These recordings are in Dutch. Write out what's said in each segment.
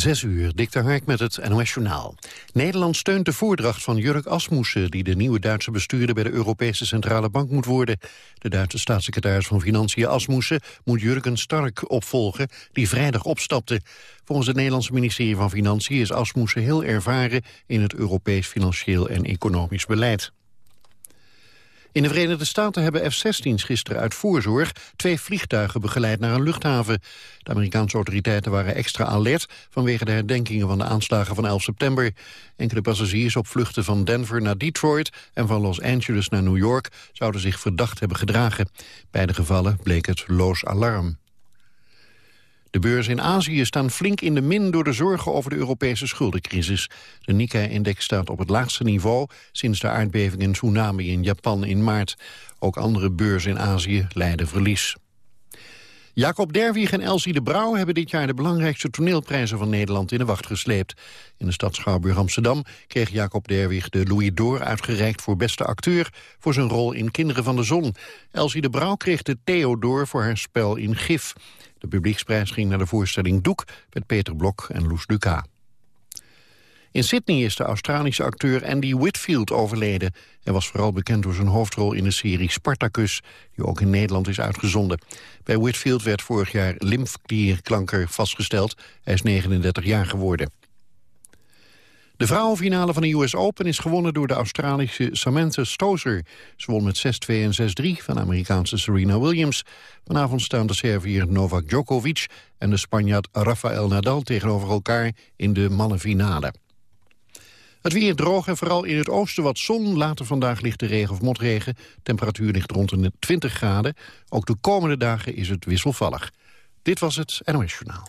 Zes uur, Dick Hark met het NOS Journaal. Nederland steunt de voordracht van Jurk Asmussen... die de nieuwe Duitse bestuurder bij de Europese Centrale Bank moet worden. De Duitse staatssecretaris van Financiën Asmussen... moet Jurgen Stark opvolgen, die vrijdag opstapte. Volgens het Nederlandse ministerie van Financiën... is Asmussen heel ervaren in het Europees financieel en economisch beleid. In de Verenigde Staten hebben F-16's gisteren uit voorzorg twee vliegtuigen begeleid naar een luchthaven. De Amerikaanse autoriteiten waren extra alert vanwege de herdenkingen van de aanslagen van 11 september. Enkele passagiers op vluchten van Denver naar Detroit en van Los Angeles naar New York zouden zich verdacht hebben gedragen. Beide gevallen bleek het loos alarm. De beurzen in Azië staan flink in de min door de zorgen over de Europese schuldencrisis. De Nikkei-index staat op het laagste niveau sinds de aardbeving en tsunami in Japan in maart. Ook andere beurzen in Azië leiden verlies. Jacob Derwig en Elsie de Brouw hebben dit jaar de belangrijkste toneelprijzen van Nederland in de wacht gesleept. In de stad Schouwburg Amsterdam kreeg Jacob Derwig de Louis d'Or uitgereikt voor beste acteur voor zijn rol in Kinderen van de Zon. Elsie de Brouw kreeg de Theodor voor haar spel in Gif. De publieksprijs ging naar de voorstelling Doek met Peter Blok en Loes Duca. In Sydney is de Australische acteur Andy Whitfield overleden. Hij was vooral bekend door zijn hoofdrol in de serie Spartacus... die ook in Nederland is uitgezonden. Bij Whitfield werd vorig jaar lymfklierklanker vastgesteld. Hij is 39 jaar geworden. De vrouwenfinale van de US Open is gewonnen door de Australische Samantha Stosur. Ze won met 6-2 en 6-3 van de Amerikaanse Serena Williams. Vanavond staan de Serviër Novak Djokovic en de Spanjaard Rafael Nadal tegenover elkaar in de mannenfinale. Het weer droog en vooral in het oosten wat zon. Later vandaag ligt de regen of motregen. Temperatuur ligt rond de 20 graden. Ook de komende dagen is het wisselvallig. Dit was het NOS Journaal.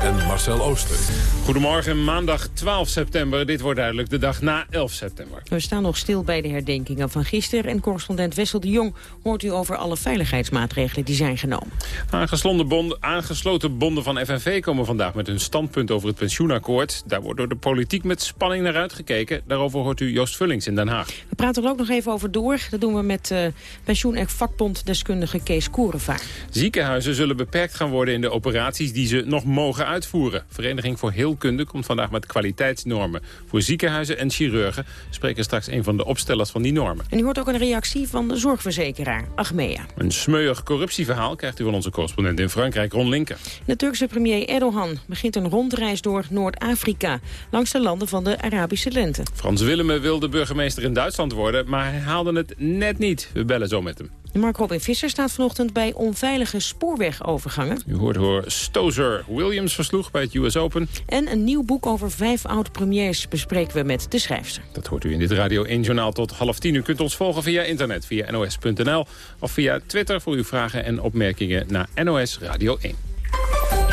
en Marcel Ooster. Goedemorgen, maandag 12 september. Dit wordt duidelijk de dag na 11 september. We staan nog stil bij de herdenkingen van gisteren... en correspondent Wessel de Jong hoort u over alle veiligheidsmaatregelen die zijn genomen. Aangesloten, aangesloten bonden van FNV komen vandaag met hun standpunt over het pensioenakkoord. Daar wordt door de politiek met spanning naar uitgekeken. Daarover hoort u Joost Vullings in Den Haag. We praten er ook nog even over door. Dat doen we met uh, pensioen- en vakbonddeskundige Kees Koerenvaar. Ziekenhuizen zullen beperkt gaan worden in de operaties die ze nog mogen uitvoeren. Vereniging voor Heelkunde komt vandaag met kwaliteitsnormen. Voor ziekenhuizen en chirurgen spreken straks een van de opstellers van die normen. En u hoort ook een reactie van de zorgverzekeraar Achmea. Een smeuig corruptieverhaal krijgt u van onze correspondent in Frankrijk, Ron Linker. De Turkse premier Erdogan begint een rondreis door Noord-Afrika... langs de landen van de Arabische lente. Frans Willemme wilde burgemeester in Duitsland worden, maar hij haalde het net niet. We bellen zo met hem. Mark Robin Visser staat vanochtend bij onveilige spoorwegovergangen. U hoort hoor Stozer Williams versloeg bij het US Open. En een nieuw boek over vijf oud-premiers bespreken we met de schrijfster. Dat hoort u in dit Radio 1 Journaal tot half tien. U kunt ons volgen via internet, via nos.nl of via Twitter voor uw vragen en opmerkingen naar NOS Radio 1.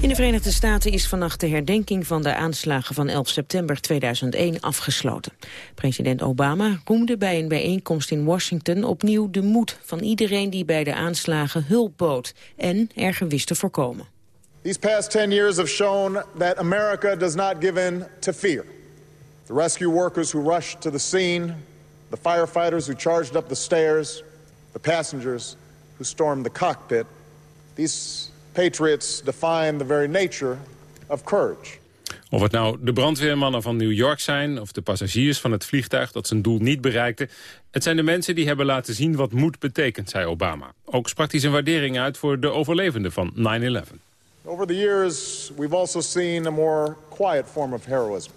In de Verenigde Staten is vannacht de herdenking van de aanslagen van 11 september 2001 afgesloten. President Obama roemde bij een bijeenkomst in Washington opnieuw de moed van iedereen die bij de aanslagen hulp bood en erger wist te voorkomen. These past 10 years have shown that America does not give in to fear. The rescue workers who rushed to the scene, the firefighters who charged up the stairs, the passengers who stormed the cockpit. These patriots define the very nature of courage. Of het nou de brandweermannen van New York zijn... of de passagiers van het vliegtuig dat zijn doel niet bereikte... het zijn de mensen die hebben laten zien wat moed betekent, zei Obama. Ook sprak hij zijn waardering uit voor de overlevenden van 9-11. Over the years, we've also seen a more quiet form of heroism.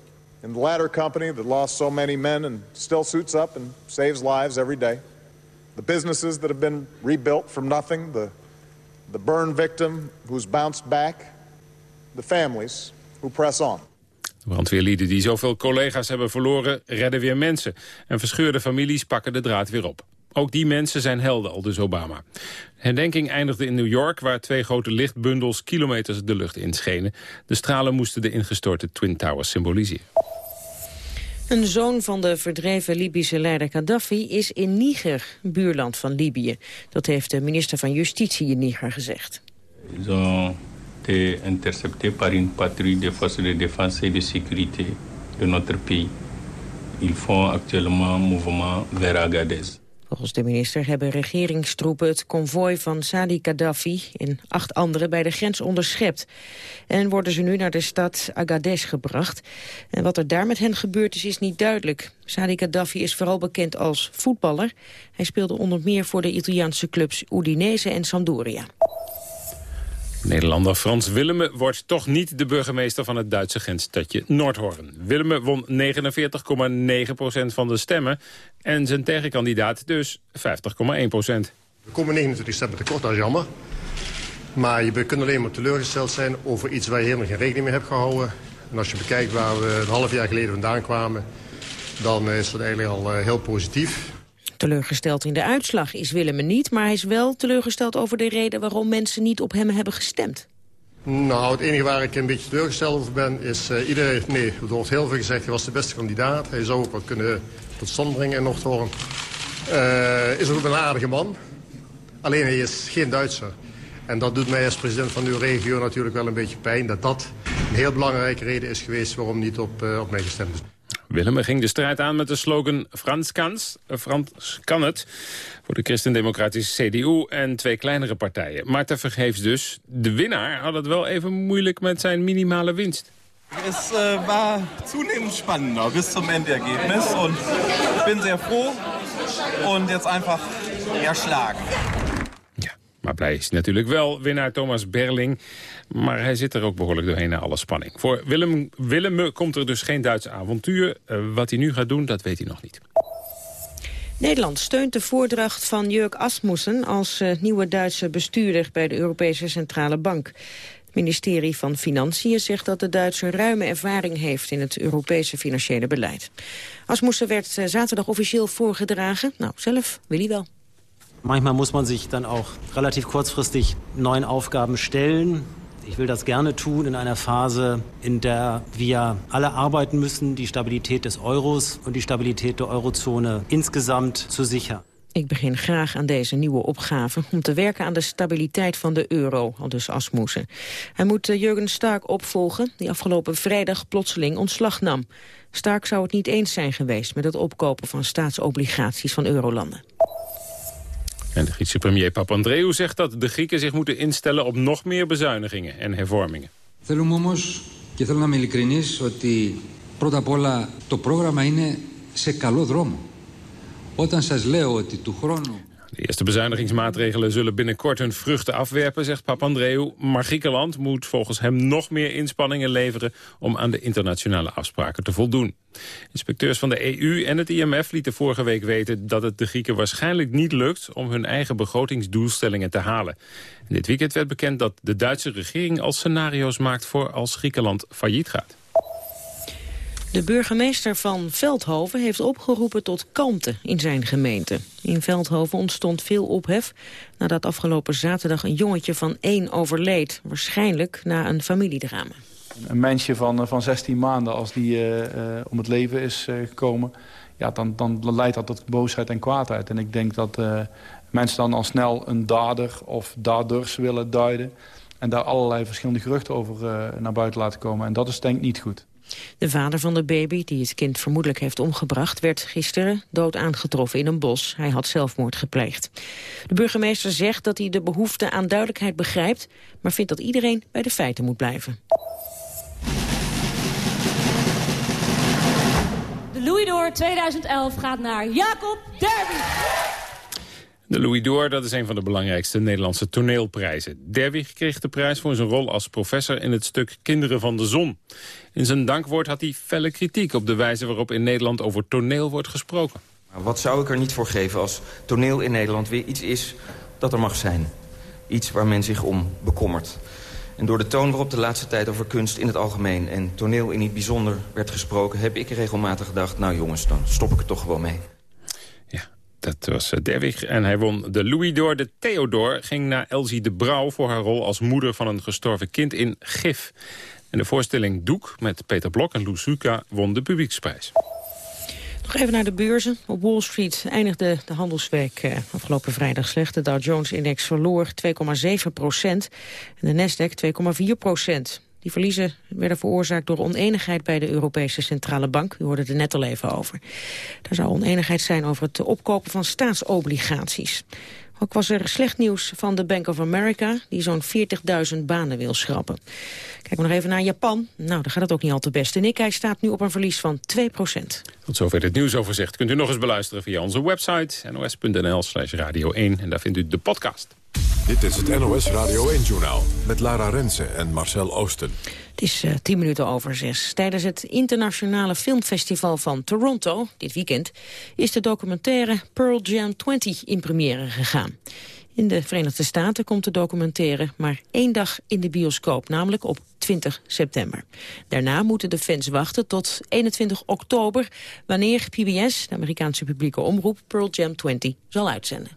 In the ladder company that lost so many men and still suits up and saves lives every day. The businesses that have been rebuilt from nothing, the the burn victim who's bounced back, the families who press on. De brandweerlieden die zoveel collega's hebben verloren, redden weer mensen. En verscheurde families pakken de draad weer op. Ook die mensen zijn helden, al dus Obama. De herdenking eindigde in New York, waar twee grote lichtbundels kilometers de lucht inschenen. De stralen moesten de ingestorte Twin Towers symboliseren. Een zoon van de verdreven Libische leider Gaddafi is in Niger, buurland van Libië. Dat heeft de minister van Justitie in Niger gezegd. Ils ont été interceptés par une patrouille des forces de défense et de sécurité de notre pays. Ils font actuellement mouvement vers Agadez. Volgens de minister hebben regeringstroepen het konvooi van Sadi Gaddafi en acht anderen bij de grens onderschept. En worden ze nu naar de stad Agadez gebracht. En wat er daar met hen gebeurd is, is niet duidelijk. Sadi Gaddafi is vooral bekend als voetballer. Hij speelde onder meer voor de Italiaanse clubs Udinese en Sampdoria. Nederlander Frans Willemme wordt toch niet de burgemeester van het Duitse grensstadje Noordhoorn. Willemme won 49,9% van de stemmen en zijn tegenkandidaat dus 50,1% We komen 29 stemmen tekort, dat is jammer. Maar je kunt alleen maar teleurgesteld zijn over iets waar je helemaal geen rekening mee hebt gehouden. En als je bekijkt waar we een half jaar geleden vandaan kwamen, dan is dat eigenlijk al eh, heel positief. Teleurgesteld in de uitslag is Willem niet, maar hij is wel teleurgesteld over de reden waarom mensen niet op hem hebben gestemd. Nou, het enige waar ik een beetje teleurgesteld over ben is... Uh, iedereen, nee, er wordt heel veel gezegd, hij was de beste kandidaat. Hij zou ook wat kunnen tot stand brengen in Noordhoorn. Uh, is ook een aardige man. Alleen hij is geen Duitser. En dat doet mij als president van uw regio natuurlijk wel een beetje pijn... dat dat een heel belangrijke reden is geweest waarom niet op, uh, op mij gestemd is. Willem ging de strijd aan met de slogan Frans kans, Frans kan het... voor de christendemocratische CDU en twee kleinere partijen. Maar tevergeefs dus. De winnaar had het wel even moeilijk met zijn minimale winst. Het uh, war zunehmend spannender bis zum Endergebnis. Und ich bin sehr froh und jetzt einfach erschlagen. Maar blij is natuurlijk wel winnaar Thomas Berling. Maar hij zit er ook behoorlijk doorheen naar alle spanning. Voor Willem, Willem komt er dus geen Duitse avontuur. Uh, wat hij nu gaat doen, dat weet hij nog niet. Nederland steunt de voordracht van Jurk Asmussen... als uh, nieuwe Duitse bestuurder bij de Europese Centrale Bank. Het ministerie van Financiën zegt dat de Duitser ruime ervaring heeft... in het Europese financiële beleid. Asmussen werd uh, zaterdag officieel voorgedragen. Nou, zelf wil hij wel. Manchmal muss man sich dann auch relativ kurzfristig neuen Aufgaben stellen. Ich will das gerne tun in einer Phase, in der wir alle arbeiten müssen, die Stabilität des Euros und die Stabilität der Eurozone insgesamt zu sichern. Ik begin graag aan deze nieuwe opgave om te werken aan de stabiliteit van de euro, al dus Asmussen. Hij moet eh, Jurgen Stark opvolgen, die afgelopen vrijdag plotseling ontslag nam. Stark zou het niet eens zijn geweest met het opkopen van staatsobligaties van eurolanden. En de Griekse premier Papandreou zegt dat de Grieken zich moeten instellen op nog meer bezuinigingen en hervormingen. Θέλουμε όμως, και θέλω να είμαι ειλικρινής, ότι πρώτα απ' όλα το πρόγραμμα είναι σε καλό δρόμο. Όταν σας λέω ότι του χρόνου... De eerste bezuinigingsmaatregelen zullen binnenkort hun vruchten afwerpen, zegt Papandreou. Maar Griekenland moet volgens hem nog meer inspanningen leveren om aan de internationale afspraken te voldoen. Inspecteurs van de EU en het IMF lieten vorige week weten dat het de Grieken waarschijnlijk niet lukt om hun eigen begrotingsdoelstellingen te halen. dit weekend werd bekend dat de Duitse regering al scenario's maakt voor als Griekenland failliet gaat. De burgemeester van Veldhoven heeft opgeroepen tot kalmte in zijn gemeente. In Veldhoven ontstond veel ophef nadat afgelopen zaterdag een jongetje van één overleed. Waarschijnlijk na een familiedrama. Een mensje van, eh, van 16 maanden, als die uh, uh, om het leven is gekomen... Ja, dan, dan leidt dat tot boosheid en kwaadheid. En ik denk dat mensen dan al snel een dader of daders willen duiden... en daar allerlei verschillende geruchten over naar buiten laten komen. En dat is denk ik niet goed. De vader van de baby, die het kind vermoedelijk heeft omgebracht... werd gisteren dood aangetroffen in een bos. Hij had zelfmoord gepleegd. De burgemeester zegt dat hij de behoefte aan duidelijkheid begrijpt... maar vindt dat iedereen bij de feiten moet blijven. De Louis d'Or 2011 gaat naar Jacob Derby. De Louis d'Or, dat is een van de belangrijkste Nederlandse toneelprijzen. Derby kreeg de prijs voor zijn rol als professor in het stuk Kinderen van de Zon. In zijn dankwoord had hij felle kritiek op de wijze waarop in Nederland over toneel wordt gesproken. Wat zou ik er niet voor geven als toneel in Nederland weer iets is dat er mag zijn. Iets waar men zich om bekommert. En door de toon waarop de laatste tijd over kunst in het algemeen... en toneel in het bijzonder werd gesproken... heb ik regelmatig gedacht, nou jongens, dan stop ik er toch gewoon mee. Dat was eh, Derwig en hij won de Louis d'Or. De Theodor ging naar Elsie de Brouw voor haar rol als moeder van een gestorven kind in Gif. En de voorstelling Doek met Peter Blok en Lou won de publieksprijs. Nog even naar de beurzen. Op Wall Street eindigde de handelsweek eh, afgelopen vrijdag slecht. De Dow Jones-index verloor 2,7 procent en de Nasdaq 2,4 procent. Die verliezen werden veroorzaakt door oneenigheid bij de Europese Centrale Bank. U hoorde er net al even over. Er zou oneenigheid zijn over het opkopen van staatsobligaties. Ook was er slecht nieuws van de Bank of America... die zo'n 40.000 banen wil schrappen. Kijken we nog even naar Japan. Nou, daar gaat het ook niet al te best. De Nikkei staat nu op een verlies van 2% Tot zover het nieuwsoverzicht. Kunt u nog eens beluisteren via onze website... nos.nl slash radio 1. En daar vindt u de podcast. Dit is het NOS Radio 1-journaal met Lara Rensen en Marcel Oosten. Het is uh, tien minuten over zes. Tijdens het internationale filmfestival van Toronto, dit weekend... is de documentaire Pearl Jam 20 in première gegaan. In de Verenigde Staten komt de documentaire maar één dag in de bioscoop, namelijk op 20 september. Daarna moeten de fans wachten tot 21 oktober, wanneer PBS, de Amerikaanse publieke omroep, Pearl Jam 20 zal uitzenden.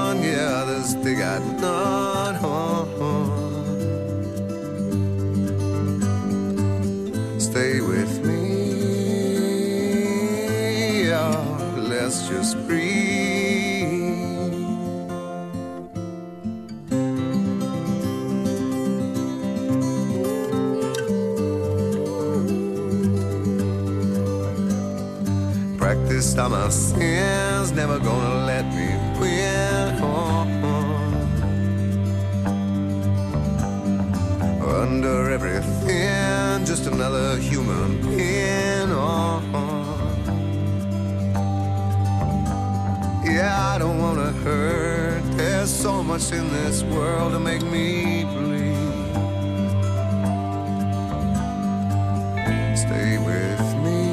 yeah, others they got none. Stay with me, oh, let's just breathe. Practiced on my sins, never gonna let me Under everything, just another human being. Oh. Yeah, I don't wanna hurt. There's so much in this world to make me bleed. Stay with me,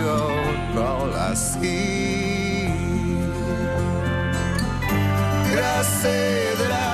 oh, all I see. Did I say that I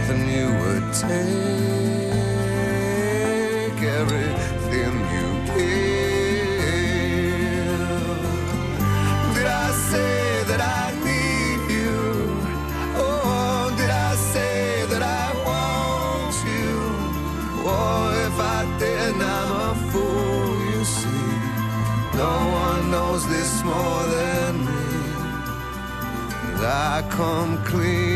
Nothing you would take. Everything you gave. Did I say that I need you? Oh, did I say that I want you? Oh, if I didn't, I'm a fool, you see. No one knows this more than me. I come cleaner.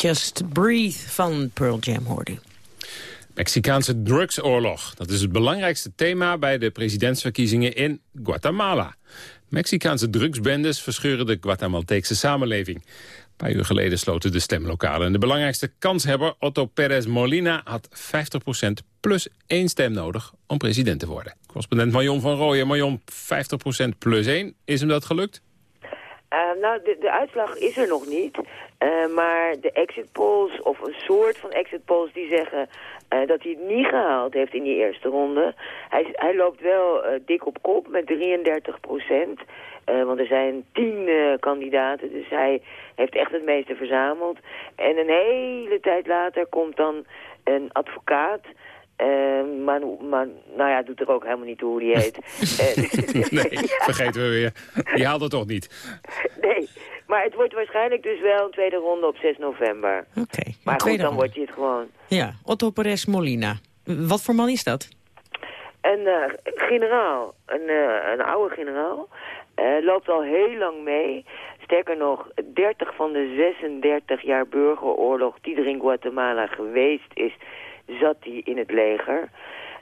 Just Breathe van Pearl Jam hoorde u. Mexicaanse drugsoorlog. Dat is het belangrijkste thema bij de presidentsverkiezingen in Guatemala. Mexicaanse drugsbendes verscheuren de Guatemalteekse samenleving. Een paar uur geleden sloten de stemlokalen. En de belangrijkste kanshebber, Otto Perez Molina, had 50% plus één stem nodig om president te worden. Correspondent Marion van Rooyen. Marion, 50% plus één, is hem dat gelukt? Uh, nou, de, de, uitslag is er nog niet. Uh, maar de exit polls, of een soort van exit polls, die zeggen uh, dat hij het niet gehaald heeft in die eerste ronde. Hij, hij loopt wel dik op kop met 33 procent. want er zijn tien kandidaten, dus hij heeft echt het meeste verzameld. En een hele tijd later komt dan een advocaat... Uh, maar, maar, nou ja, doet er ook helemaal niet toe hoe die heet. nee, vergeten we weer. Die haalt het toch niet. Nee, maar het wordt waarschijnlijk dus wel een tweede ronde op 6 november. Oké. maar goed, dan wordt hij het gewoon. Ja, Otto Perez Molina. Wat voor man is dat? Een uh, generaal, een, uh, een oude generaal. loopt al heel lang mee. Sterker nog, 30 van de 36 jaar burgeroorlog die er in Guatemala geweest is zat hij in het leger.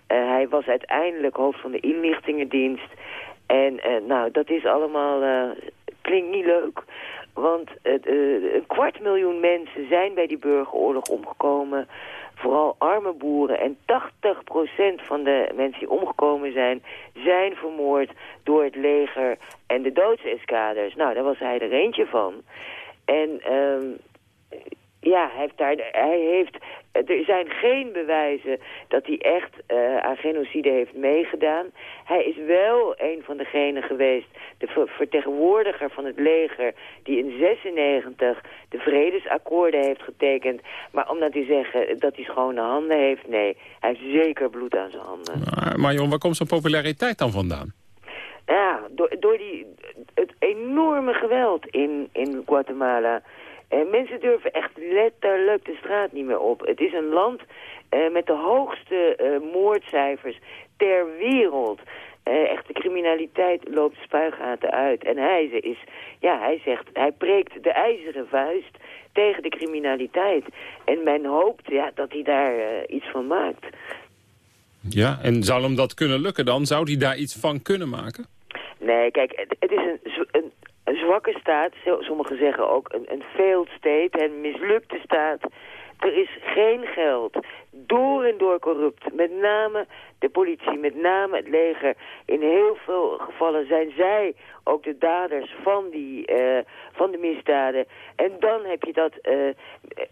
Uh, hij was uiteindelijk hoofd van de inlichtingendienst. En uh, nou, dat is allemaal, uh, klinkt niet leuk. Want een kwart miljoen mensen zijn bij die burgeroorlog omgekomen. Vooral arme boeren. En 80% van de mensen die omgekomen zijn, zijn vermoord door het leger en de doodseskaders. Nou, daar was hij er eentje van. En ehm, ja, hij heeft, daar, hij heeft, er zijn geen bewijzen dat hij echt uh, aan genocide heeft meegedaan. Hij is wel een van degenen geweest, de vertegenwoordiger van het leger... die in 96 de vredesakkoorden heeft getekend. Maar om dat te zeggen dat hij schone handen heeft, nee. Hij heeft zeker bloed aan zijn handen. Maar, maar Jon, waar komt zijn populariteit dan vandaan? Ja, door, door die, het enorme geweld in, in Guatemala... En mensen durven echt letterlijk de straat niet meer op. Het is een land uh, met de hoogste uh, moordcijfers ter wereld. Uh, echt, de criminaliteit loopt spuigaten uit. En hij, is, ja, hij zegt, hij preekt de ijzeren vuist tegen de criminaliteit. En men hoopt ja, dat hij daar iets van maakt. Ja, en zou hem dat kunnen lukken dan? Zou hij daar iets van kunnen maken? Nee, kijk, het, het is een, een, een zwakke staat, sommigen zeggen ook een, een failed state, een mislukte staat. Er is geen geld. Door en door corrupt. Met name de politie, met name het leger. In heel veel gevallen zijn zij ook de daders van, die, uh, van de misdaden. En dan heb je dat uh,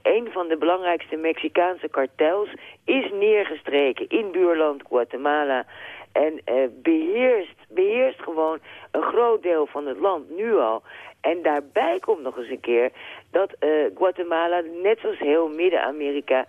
een van de belangrijkste Mexicaanse kartels is neergestreken in buurland Guatemala. En uh, beheerst, beheerst gewoon een groot deel van het land nu al. En daarbij komt nog eens een keer dat uh, Guatemala, net zoals heel Midden-Amerika...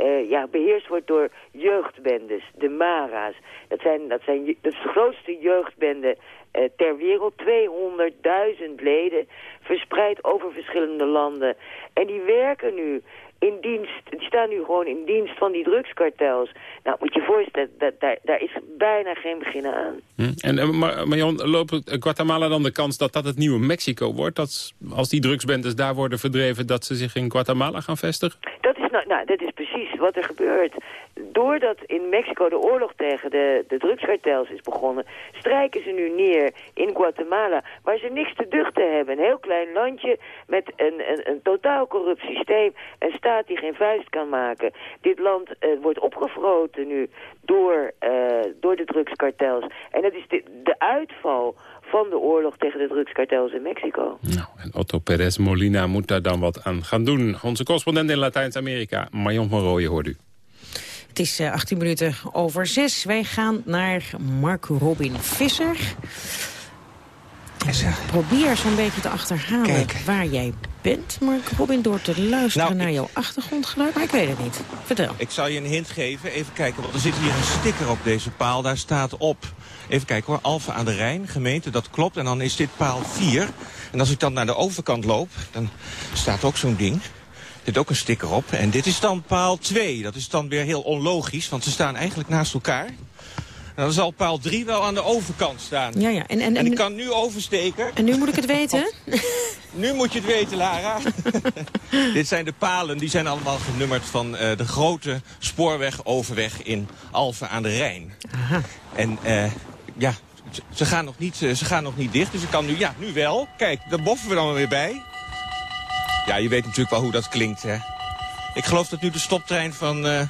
Uh, ja, beheerst wordt door jeugdbendes, de Mara's. Dat, zijn, dat, zijn, de grootste jeugdbende uh, ter wereld. 200.000 leden, verspreid over verschillende landen. En die werken nu in dienst, die staan nu gewoon in dienst van die drugskartels. Nou, moet je voorstellen, dat, daar, daar is bijna geen begin aan. Hm. En, eh, maar, maar Jan, loopt Guatemala dan de kans dat dat het nieuwe Mexico wordt? Dat als die drugsbendes daar worden verdreven, dat ze zich in Guatemala gaan vestigen? Dat is, nou, nou dat is precies wat er gebeurt. Doordat in Mexico de oorlog tegen de, de drugskartels is begonnen... strijken ze nu neer in Guatemala, waar ze niks te duchten hebben. Een heel klein landje met een, een, een totaal corrupt systeem... Een staat die geen vuist kan maken. Dit land uh, wordt opgefroten nu door, uh, door de drugskartels. En dat is de, de uitval van de oorlog tegen de drugskartels in Mexico. Nou, en Otto Perez Molina moet daar dan wat aan gaan doen. Onze correspondent in Latijns-Amerika, Marion van Rooyen, hoort u. Het is 18 eh, minuten over 6. Wij gaan naar Mark Robin Visser. Probeer zo'n beetje te achterhalen waar jij bent, Mark Robin, door te luisteren nou, naar jouw achtergrondgeluid. Maar ik weet het niet. Vertel. Ik zal je een hint geven. Even kijken, want er zit hier een sticker op deze paal. Daar staat op, even kijken hoor, Alphen aan de Rijn, gemeente, dat klopt. En dan is dit paal 4. En als ik dan naar de overkant loop, dan staat ook zo'n ding. Zit ook een sticker op. En dit is dan paal 2. Dat is dan weer heel onlogisch, want ze staan eigenlijk naast elkaar. En dan zal paal 3 wel aan de overkant staan. Ja, ja. En, en, en ik kan nu oversteken. En nu moet ik het weten? nu moet je het weten, Lara. Dit zijn de palen, die zijn allemaal genummerd van uh, de grote spoorweg-overweg in Alphen aan de Rijn. Aha. En uh, ja, ze gaan, nog niet, ze gaan nog niet dicht, dus ik kan nu, ja, nu wel. Kijk, daar boffen we dan weer bij. Ja, je weet natuurlijk wel hoe dat klinkt, hè. Ik geloof dat nu de stoptrein van... Uh,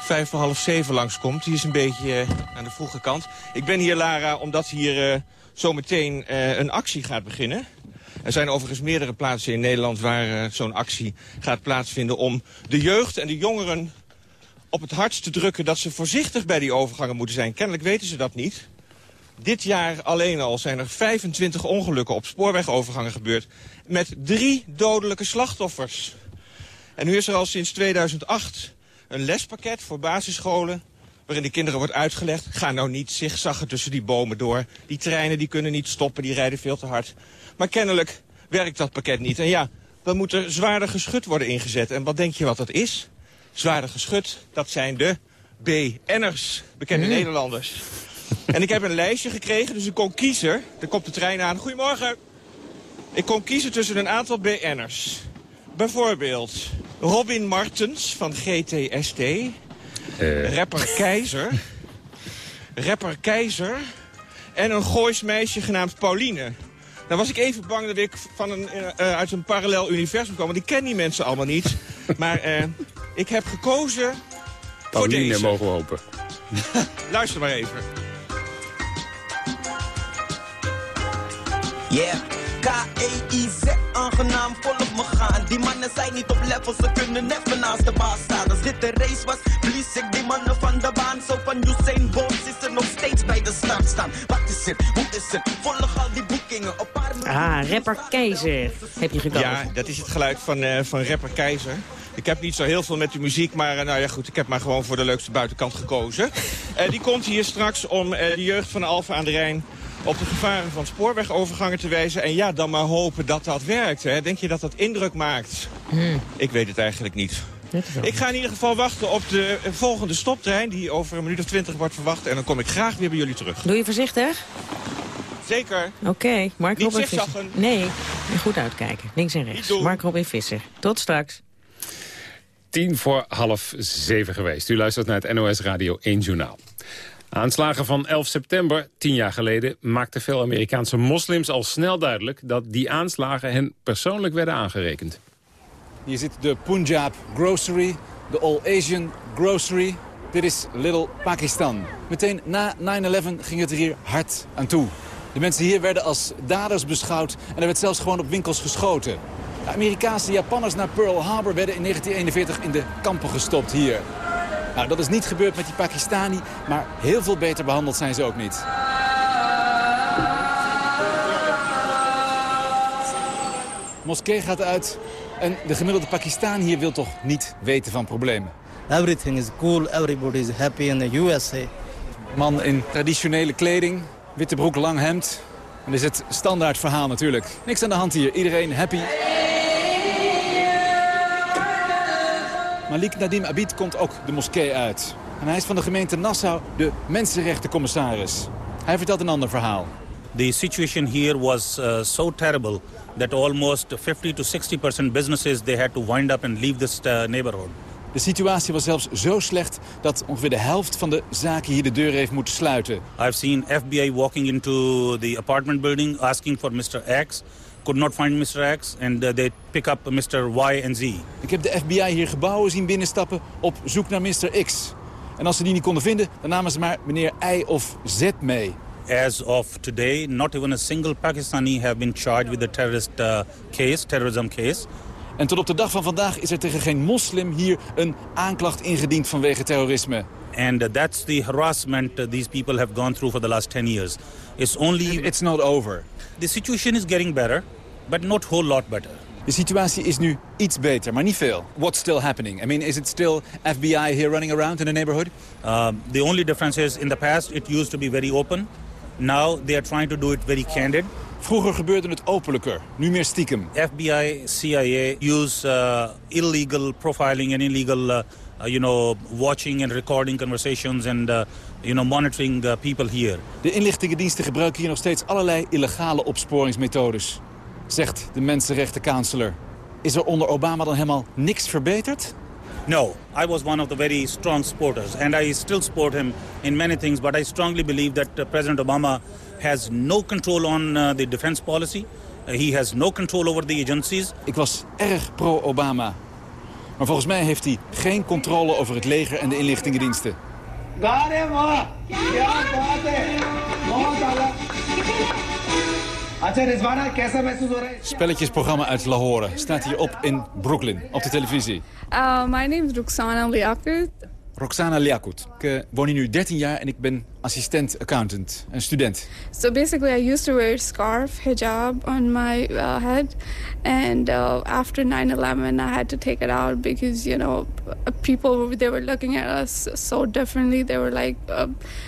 vijf voor half zeven langskomt. Die is een beetje uh, aan de vroege kant. Ik ben hier, Lara, omdat hier uh, zometeen een actie gaat beginnen. Er zijn overigens meerdere plaatsen in Nederland waar zo'n actie gaat plaatsvinden... om de jeugd en de jongeren op het hart te drukken dat ze voorzichtig bij die overgangen moeten zijn. Kennelijk weten ze dat niet. Dit jaar alleen al zijn er 25 ongelukken op spoorwegovergangen gebeurd... met drie dodelijke slachtoffers. En nu is er al sinds 2008 een lespakket voor basisscholen... waarin de kinderen wordt uitgelegd... ga nou niet zigzaggen tussen die bomen door. Die treinen die kunnen niet stoppen, die rijden veel te hard. Maar kennelijk werkt dat pakket niet. En ja, dan moet er zwaarder geschut worden ingezet. En wat denk je wat dat is? Zwaarder geschut, dat zijn de BN'ers, bekende Mm. Nederlanders. En ik heb een lijstje gekregen, dus ik kon kiezen. Er komt de trein aan. Goedemorgen. Ik kon kiezen tussen een aantal BN'ers. Bijvoorbeeld Robin Martens van GTST. Rapper Keizer. Rapper Keizer. En een Goois meisje genaamd Pauline. Nou was ik even bang dat ik van een, eh, eh, uit een parallel universum kwam. Want ik ken die mensen allemaal niet. Maar eh, ik heb gekozen voor Pauline deze. mogen we hopen. Luister maar even. Yeah. K-E-I-Z, aangenaam volop me gaan. Die mannen zijn niet op level, ze kunnen net naast de baas staan. Als dit een race was, blies ik die mannen van de baan. Zo van Usain Bolt is er nog steeds bij de start staan. Wat is het, hoe is het, volg al die boekingen. Op paar Ah, rapper Keizer heb je gekozen. Ja, dat is het geluid van, eh, van rapper Keizer. Ik heb niet zo heel veel met de muziek, maar eh, nou ja goed, ik heb maar gewoon voor de leukste buitenkant gekozen. Eh, die komt hier straks om eh, de jeugd van Alphen aan de Rijn op de gevaren van spoorwegovergangen te wijzen. En ja, dan maar hopen dat dat werkt. Hè. Denk je dat dat indruk maakt? Ik weet het eigenlijk niet. Ik ga in ieder geval wachten op de eh, volgende stoptrein... die over een minuut of twintig wordt verwacht. En dan kom ik graag weer bij jullie terug. Doe je voorzichtig? Zeker. Oké, Mark Niet Robin Visser. Nee, en goed uitkijken. Links en rechts. Mark Robin Visser. Tot straks. Tien voor half zeven geweest. U luistert naar het NOS Radio 1 Journaal. Aanslagen van 11 september, tien jaar geleden, maakten veel Amerikaanse moslims al snel duidelijk dat die aanslagen hen persoonlijk werden aangerekend. Hier zit de Punjab Grocery, de All Asian Grocery. Dit is Little Pakistan. Meteen na 9-11 ging het er hier hard aan toe. De mensen hier werden als daders beschouwd en er werd zelfs gewoon op winkels geschoten. De Amerikaanse Japanners naar Pearl Harbor werden in 1941 in de kampen gestopt hier. Nou, dat is niet gebeurd met die Pakistani, maar heel veel beter behandeld zijn ze ook niet. Moskee gaat uit en de gemiddelde Pakistan hier wil toch niet weten van problemen. Everything is cool, everybody is happy in the USA. Man in traditionele kleding, witte broek, lang hemd. En dat is het standaard verhaal natuurlijk. Niks aan de hand hier, iedereen happy. Malik Nadim Abid komt ook de moskee uit. En hij is van de gemeente Nassau de mensenrechtencommissaris. Hij vertelt een ander verhaal. The situation here was uh, so terrible that almost 50 to 60 percent businesses they had to wind up and leave this uh, neighborhood. De situatie was zelfs zo slecht dat ongeveer de helft van de zaken hier de deur heeft moeten sluiten. I've seen FBI walking into the apartment building asking for Mr. X, could not find Mr. X, and uh, they pick up Mr. Y and Z. Ik heb de FBI hier gebouwen zien binnenstappen op zoek naar Mr. X. En als ze die niet konden vinden, dan namen ze maar meneer Y of Z mee. As of today, not even a single Pakistani have been charged with a terrorist uh, case, terrorism case. En tot op de dag van vandaag is er tegen geen moslim hier een aanklacht ingediend vanwege terrorisme. And that's the harassment these people have gone through for the last 10 years. It's only... It's not over. The situation is getting better, but not whole lot better. De situatie is nu iets beter, maar niet veel. What's still happening? I mean, is it still FBI here running around in the neighborhood? Uh, the only difference is in the past it used to be very open. Now they are trying to do it very candid. Vroeger gebeurde het openlijker, nu meer stiekem. FBI, CIA use uh, illegal profiling and illegal, uh, uh, you know, watching and recording conversations and, uh, you know, monitoring people here. De inlichtingendiensten gebruiken hier nog steeds allerlei illegale opsporingsmethodes, zegt de mensenrechtenkanselier. Is er onder Obama dan helemaal niks verbeterd? No, I was one of the very strong supporters, and I still support him in many things, but I strongly believe that uh, President Obama has no control on uh, the defense policy. Uh, he has no control over the agencies. Ik was erg pro-Obama. Maar volgens mij heeft hij geen controle over het leger en de inlichtingendiensten. Spelletjesprogramma uit Lahore staat hier op in Brooklyn, op de televisie. Uh, my name is Ruxana Liakut. Roxana Liakut. Ik uh, woon hier nu 13 jaar en ik ben assistent accountant, een student. So basically I used to wear a scarf, hijab on my uh, head. And uh, after 9-11 I had to take it out because, you know, people, they were looking at us so differently. They were like... Uh,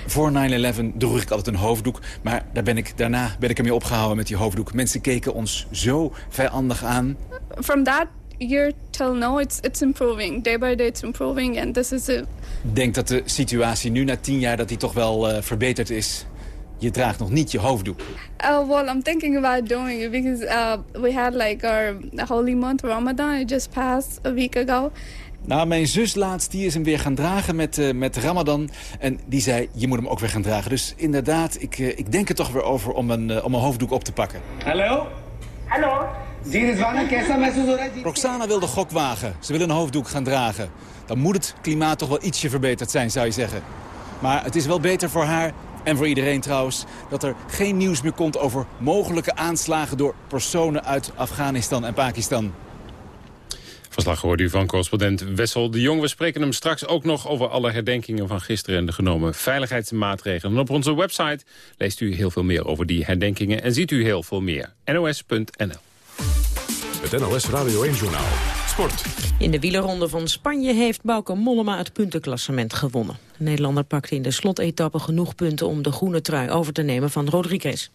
Voor 9-11 droeg ik altijd een hoofddoek. Maar daar ben ik, daarna ben ik ermee opgehouden met die hoofddoek. Mensen keken ons zo vijandig aan. From that year till now, it's, it's improving. Day by day it's improving and this is it. Ik denk dat de situatie nu na tien jaar dat die toch wel uh, verbeterd is. Je draagt nog niet je hoofddoek. Uh, well, I'm thinking about doing it because uh, we had like our holy month Ramadan. It just passed a week ago. Nou, mijn zus laatst, die is hem weer gaan dragen met, uh, met Ramadan. En die zei, je moet hem ook weer gaan dragen. Dus inderdaad, ik, uh, ik denk er toch weer over om een, uh, om een hoofddoek op te pakken. Hallo? Hallo? Roxana wil de gok wagen. Ze wil een hoofddoek gaan dragen. Dan moet het klimaat toch wel ietsje verbeterd zijn, zou je zeggen. Maar het is wel beter voor haar en voor iedereen trouwens... dat er geen nieuws meer komt over mogelijke aanslagen... door personen uit Afghanistan en Pakistan. Verslag hoorde u van correspondent Wessel de Jong. We spreken hem straks ook nog over alle herdenkingen van gisteren... en de genomen veiligheidsmaatregelen. En op onze website leest u heel veel meer over die herdenkingen... en ziet u heel veel meer. nos.nl Het NOS Radio 1-journaal. Sport. In de wielerronde van Spanje heeft Bauke Mollema het puntenklassement gewonnen. De Nederlander pakte in de slotetappe genoeg punten om de groene trui over te nemen van Rodriguez.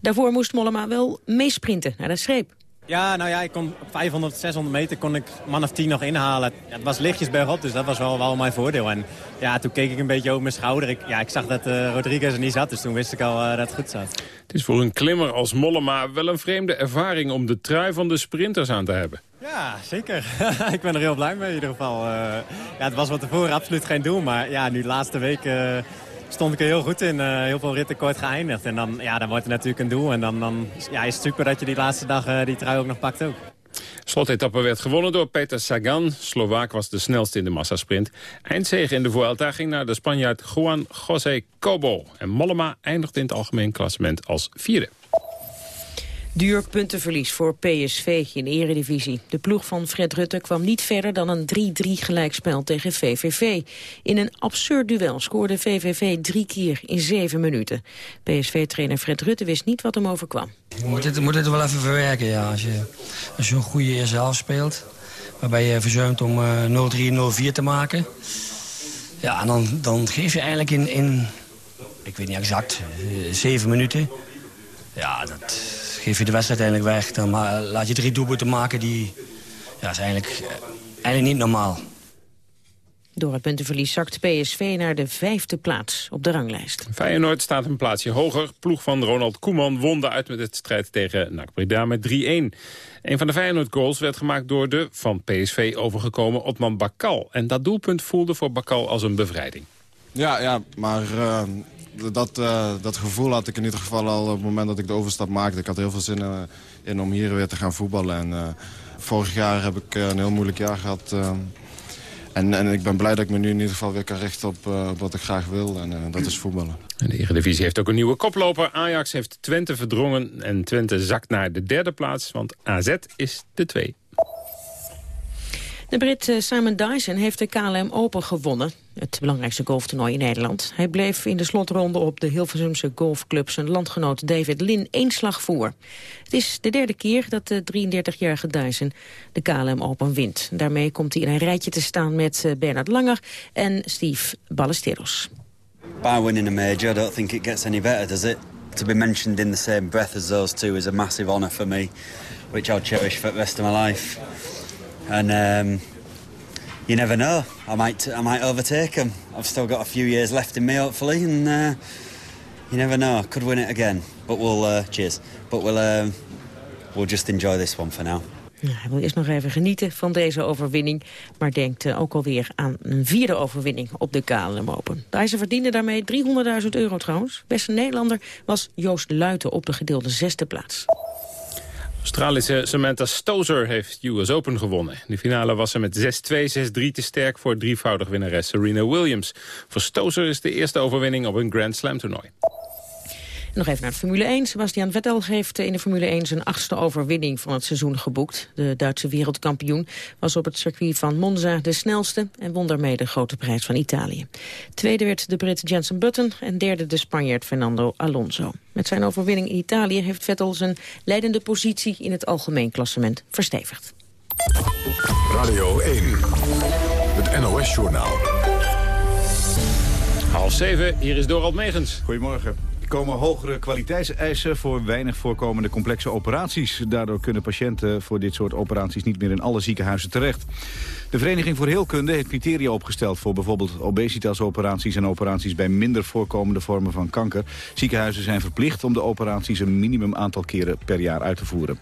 Daarvoor moest Mollema wel meesprinten naar de streep. Ja, nou ja, ik kon op 500, 600 meter kon ik man of 10 nog inhalen. Ja, het was lichtjes bergop, dus dat was wel, wel mijn voordeel. En ja, toen keek ik een beetje over mijn schouder. Ik, ja, ik zag dat uh, Rodriguez er niet zat, dus toen wist ik al uh, dat het goed zat. Het is voor een klimmer als Mollema wel een vreemde ervaring om de trui van de sprinters aan te hebben. Ja, zeker. ik ben er heel blij mee in ieder geval. Uh, ja, het was wat tevoren absoluut geen doel, maar ja, nu de laatste week stond ik er heel goed in. Uh, heel veel ritten kort geëindigd. En dan, ja, dan wordt het natuurlijk een doel. En dan, dan ja, is het super dat je die laatste dag die trui ook nog pakt ook. Slotetappe werd gewonnen door Peter Sagan. Slovaak was de snelste in de massasprint. Eindzege in de Vuelta ging naar de Spanjaard Juan José Cobo. En Mollema eindigde in het algemeen klassement als vierde. Duur puntenverlies voor PSV in eredivisie. De ploeg van Fred Rutte kwam niet verder dan een 3-3 gelijkspel tegen VVV. In een absurd duel scoorde VVV drie keer in zeven minuten. PSV-trainer Fred Rutte wist niet wat hem overkwam. Je moet dit, moet wel even verwerken, ja. Als je, als je een goede eerste helft speelt... waarbij je verzuimt om uh, 0-3, 0-4 te maken... ja, dan, dan geef je eigenlijk in, in ik weet niet exact, uh, zeven minuten... ja, dat geef je de wedstrijd eigenlijk weg. Dan laat je drie doelpunten maken die... Ja, is eigenlijk, eigenlijk niet normaal. Door het puntenverlies zakt PSV naar de vijfde plaats op de ranglijst. Feyenoord staat een plaatsje hoger. Ploeg van Ronald Koeman won uit met het strijd tegen NAC Breda met 3-1. Een van de Feyenoord-goals werd gemaakt door de van PSV overgekomen Otman Bakal. En dat doelpunt voelde voor Bakal als een bevrijding. Ja, ja maar uh, dat, uh, dat gevoel had ik in ieder geval al op het moment dat ik de overstap maakte. Ik had heel veel zin in, in om hier weer te gaan voetballen. En, uh, vorig jaar heb ik een heel moeilijk jaar gehad. En, en, ik ben blij dat ik me nu in ieder geval weer kan richten op, uh, wat ik graag wil. En uh, dat is voetballen. En de Eredivisie heeft ook een nieuwe koploper. Ajax heeft Twente verdrongen en Twente zakt naar de derde plaats. Want AZ is de twee. De Brit Simon Dyson heeft de KLM Open gewonnen. Het belangrijkste golftoernooi in Nederland. Hij bleef in de slotronde op de Hilversumse golfclub zijn landgenoot David Lin één slag voor. Het is de derde keer dat de 33-jarige Dyson de KLM Open wint. Daarmee komt hij in een rijtje te staan met Bernard Langer en Steve Ballesteros. By winning a major, I don't think it gets any better, does it? To be mentioned in the same breath as those two is a massive honour for me, which I'll cherish for the rest of my life. And um, you never know. I might, I might overtake him. I've still got a few years left in me, hopefully, and uh, you never know. Could win it again, but we'll uh, cheers. But we'll, uh, we'll just enjoy this one for now. Hij wil eerst nog even genieten van deze overwinning... maar denkt uh, ook alweer aan een vierde overwinning op de KLM Open. Dyson verdiende daarmee 300.000 euro trouwens. Beste Nederlander was Joost Luiten op de gedeelde zesde plaats. Australische Samantha Stozer heeft US Open gewonnen. In de finale was ze met 6-2, 6-3 te sterk voor drievoudig winnares Serena Williams. Voor Stozer is de eerste overwinning op een Grand Slam toernooi. Nog even naar de Formule 1. Sebastian Vettel heeft in de Formule 1 zijn achtste overwinning van het seizoen geboekt. De Duitse wereldkampioen was op het circuit van Monza de snelste en won daarmee de grote prijs van Italië. Tweede werd de Brit Jensen Button en derde de Spanjaard Fernando Alonso. Met zijn overwinning in Italië heeft Vettel zijn leidende positie in het algemeen klassement verstevigd. Radio 1, het NOS-journaal. Half zeven, hier is Dorald Megens. Goedemorgen. Komen hogere kwaliteitseisen voor weinig voorkomende complexe operaties. Daardoor kunnen patiënten voor dit soort operaties niet meer in alle ziekenhuizen terecht. De Vereniging voor Heelkunde heeft criteria opgesteld voor bijvoorbeeld obesitasoperaties en operaties bij minder voorkomende vormen van kanker. Ziekenhuizen zijn verplicht om de operaties een minimum aantal keren per jaar uit te voeren.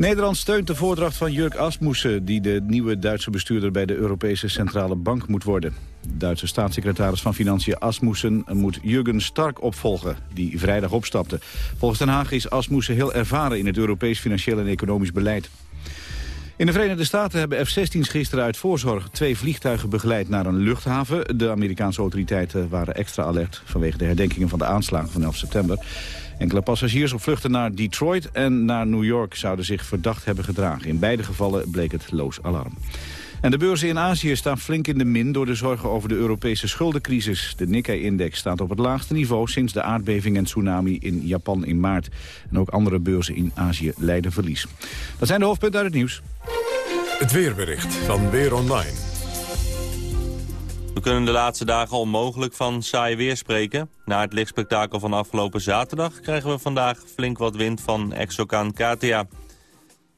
Nederland steunt de voordracht van Jurk Asmussen... die de nieuwe Duitse bestuurder bij de Europese Centrale Bank moet worden. De Duitse staatssecretaris van Financiën Asmussen moet Jurgen Stark opvolgen... die vrijdag opstapte. Volgens Den Haag is Asmussen heel ervaren in het Europees financieel en economisch beleid. In de Verenigde Staten hebben F-16's gisteren uit voorzorg twee vliegtuigen begeleid naar een luchthaven. De Amerikaanse autoriteiten waren extra alert vanwege de herdenkingen van de aanslagen van 11 september. Enkele passagiers op vluchten naar Detroit en naar New York zouden zich verdacht hebben gedragen. In beide gevallen bleek het loos alarm. En de beurzen in Azië staan flink in de min door de zorgen over de Europese schuldencrisis. De Nikkei-index staat op het laagste niveau sinds de aardbeving en tsunami in Japan in maart. En ook andere beurzen in Azië lijden verlies. Dat zijn de hoofdpunten uit het nieuws. Het weerbericht van Weer Online. We kunnen de laatste dagen onmogelijk van saai weer spreken. Na het lichtspektakel van afgelopen zaterdag krijgen we vandaag flink wat wind van Exocan Katia.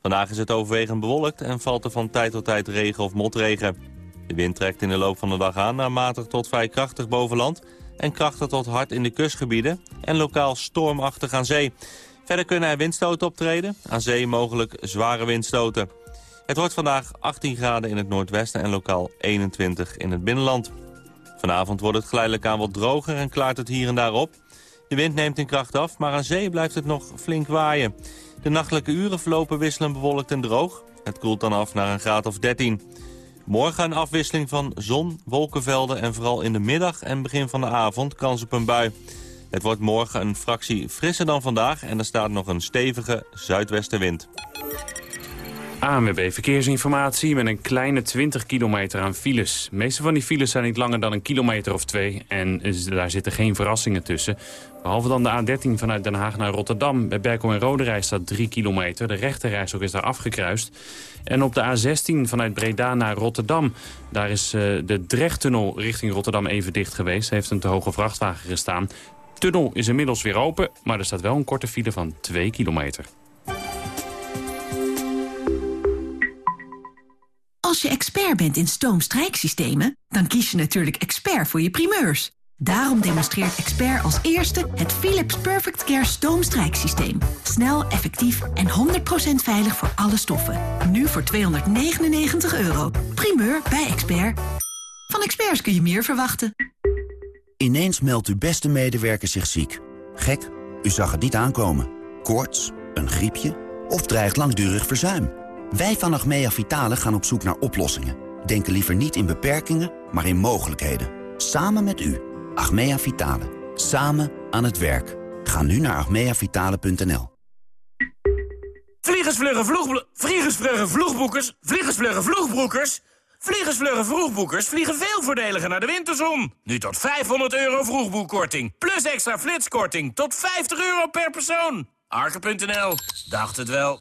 Vandaag is het overwegend bewolkt en valt er van tijd tot tijd regen of motregen. De wind trekt in de loop van de dag aan naar matig tot vrij krachtig boven land... en krachtig tot hard in de kustgebieden en lokaal stormachtig aan zee. Verder kunnen er windstoten optreden, aan zee mogelijk zware windstoten. Het wordt vandaag 18 graden in het noordwesten en lokaal 21 in het binnenland. Vanavond wordt het geleidelijk aan wat droger en klaart het hier en daar op. De wind neemt in kracht af, maar aan zee blijft het nog flink waaien. De nachtelijke uren verlopen wisselend bewolkt en droog. Het koelt dan af naar een graad of 13. Morgen een afwisseling van zon, wolkenvelden en vooral in de middag en begin van de avond kans op een bui. Het wordt morgen een fractie frisser dan vandaag en er staat nog een stevige zuidwestenwind. ANWB Verkeersinformatie met een kleine 20 kilometer aan files. De meeste van die files zijn niet langer dan een kilometer of twee. En daar zitten geen verrassingen tussen. Behalve dan de A13 vanuit Den Haag naar Rotterdam. Bij Berkel en Roderij staat 3 kilometer. De rechterreis ook is daar afgekruist. En op de A16 vanuit Breda naar Rotterdam. Daar is uh, de Drechttunnel richting Rotterdam even dicht geweest. Heeft een te hoge vrachtwagen gestaan. tunnel is inmiddels weer open, maar er staat wel een korte file van 2 kilometer. Als je expert bent in stoomstrijksystemen, dan kies je natuurlijk expert voor je primeurs. Daarom demonstreert expert als eerste het Philips Perfect Care stoomstrijksysteem. Snel, effectief en 100% veilig voor alle stoffen. Nu voor 299 euro. Primeur bij expert. Van experts kun je meer verwachten. Ineens meldt uw beste medewerker zich ziek. Gek, u zag het niet aankomen. Koorts, een griepje of dreigt langdurig verzuim. Wij van Achmea Vitale gaan op zoek naar oplossingen. Denken liever niet in beperkingen, maar in mogelijkheden. Samen met u. Achmea Vitale. Samen aan het werk. Ga nu naar achmeavitale.nl. Vliegensvluggen vloeg... Vliegensvluggen vloegboekers... Vliegensvluggen vloegbroekers... Vliegensvluggen vroegboekers vliegen veel voordeliger naar de winterzon. Nu tot 500 euro vroegboekkorting. Plus extra flitskorting tot 50 euro per persoon. Arke.nl. Dacht het wel.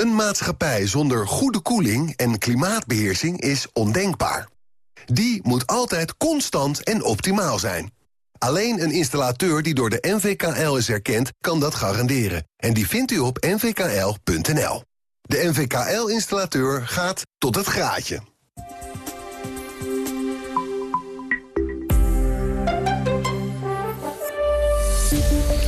Een maatschappij zonder goede koeling en klimaatbeheersing is ondenkbaar. Die moet altijd constant en optimaal zijn. Alleen een installateur die door de NVKL is erkend, kan dat garanderen. En die vindt u op nvkl.nl. De NVKL-installateur gaat tot het graadje.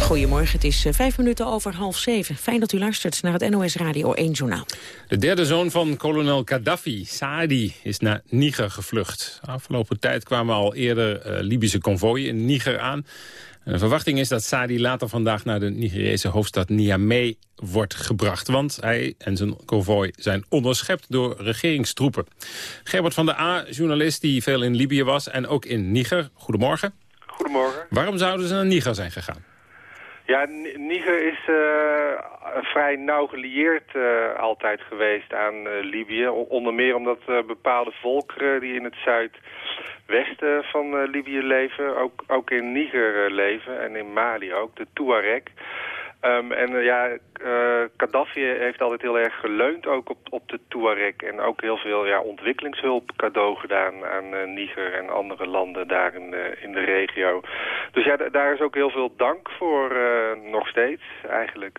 Goedemorgen, het is eh, vijf minuten over half zeven. Fijn dat u luistert naar het NOS Radio 1 Journaal. De derde zoon van kolonel Gaddafi, Saadi, is naar Niger gevlucht. Afgelopen tijd kwamen al eerder uh, Libische konvooien in Niger aan. De verwachting is dat Saadi later vandaag naar de Nigerese hoofdstad Niamey wordt gebracht. Want hij en zijn konvooi zijn onderschept door regeringstroepen. Gerbert van der A, journalist die veel in Libië was en ook in Niger. Goedemorgen. Goedemorgen. Waarom zouden ze naar Niger zijn gegaan? Ja, Niger is uh, vrij nauw gelieerd uh, altijd geweest aan uh, Libië. Onder meer omdat bepaalde volkeren die in het zuidwesten van Libië leven... ook, ook in Niger leven en in Mali ook, de Tuareg... Um, en uh, ja, uh, Gaddafi heeft altijd heel erg geleund ook op, op de Tuareg. En ook heel veel ja, ontwikkelingshulp cadeau gedaan aan uh, Niger en andere landen daar in de, in de regio. Dus ja, daar is ook heel veel dank voor nog steeds eigenlijk.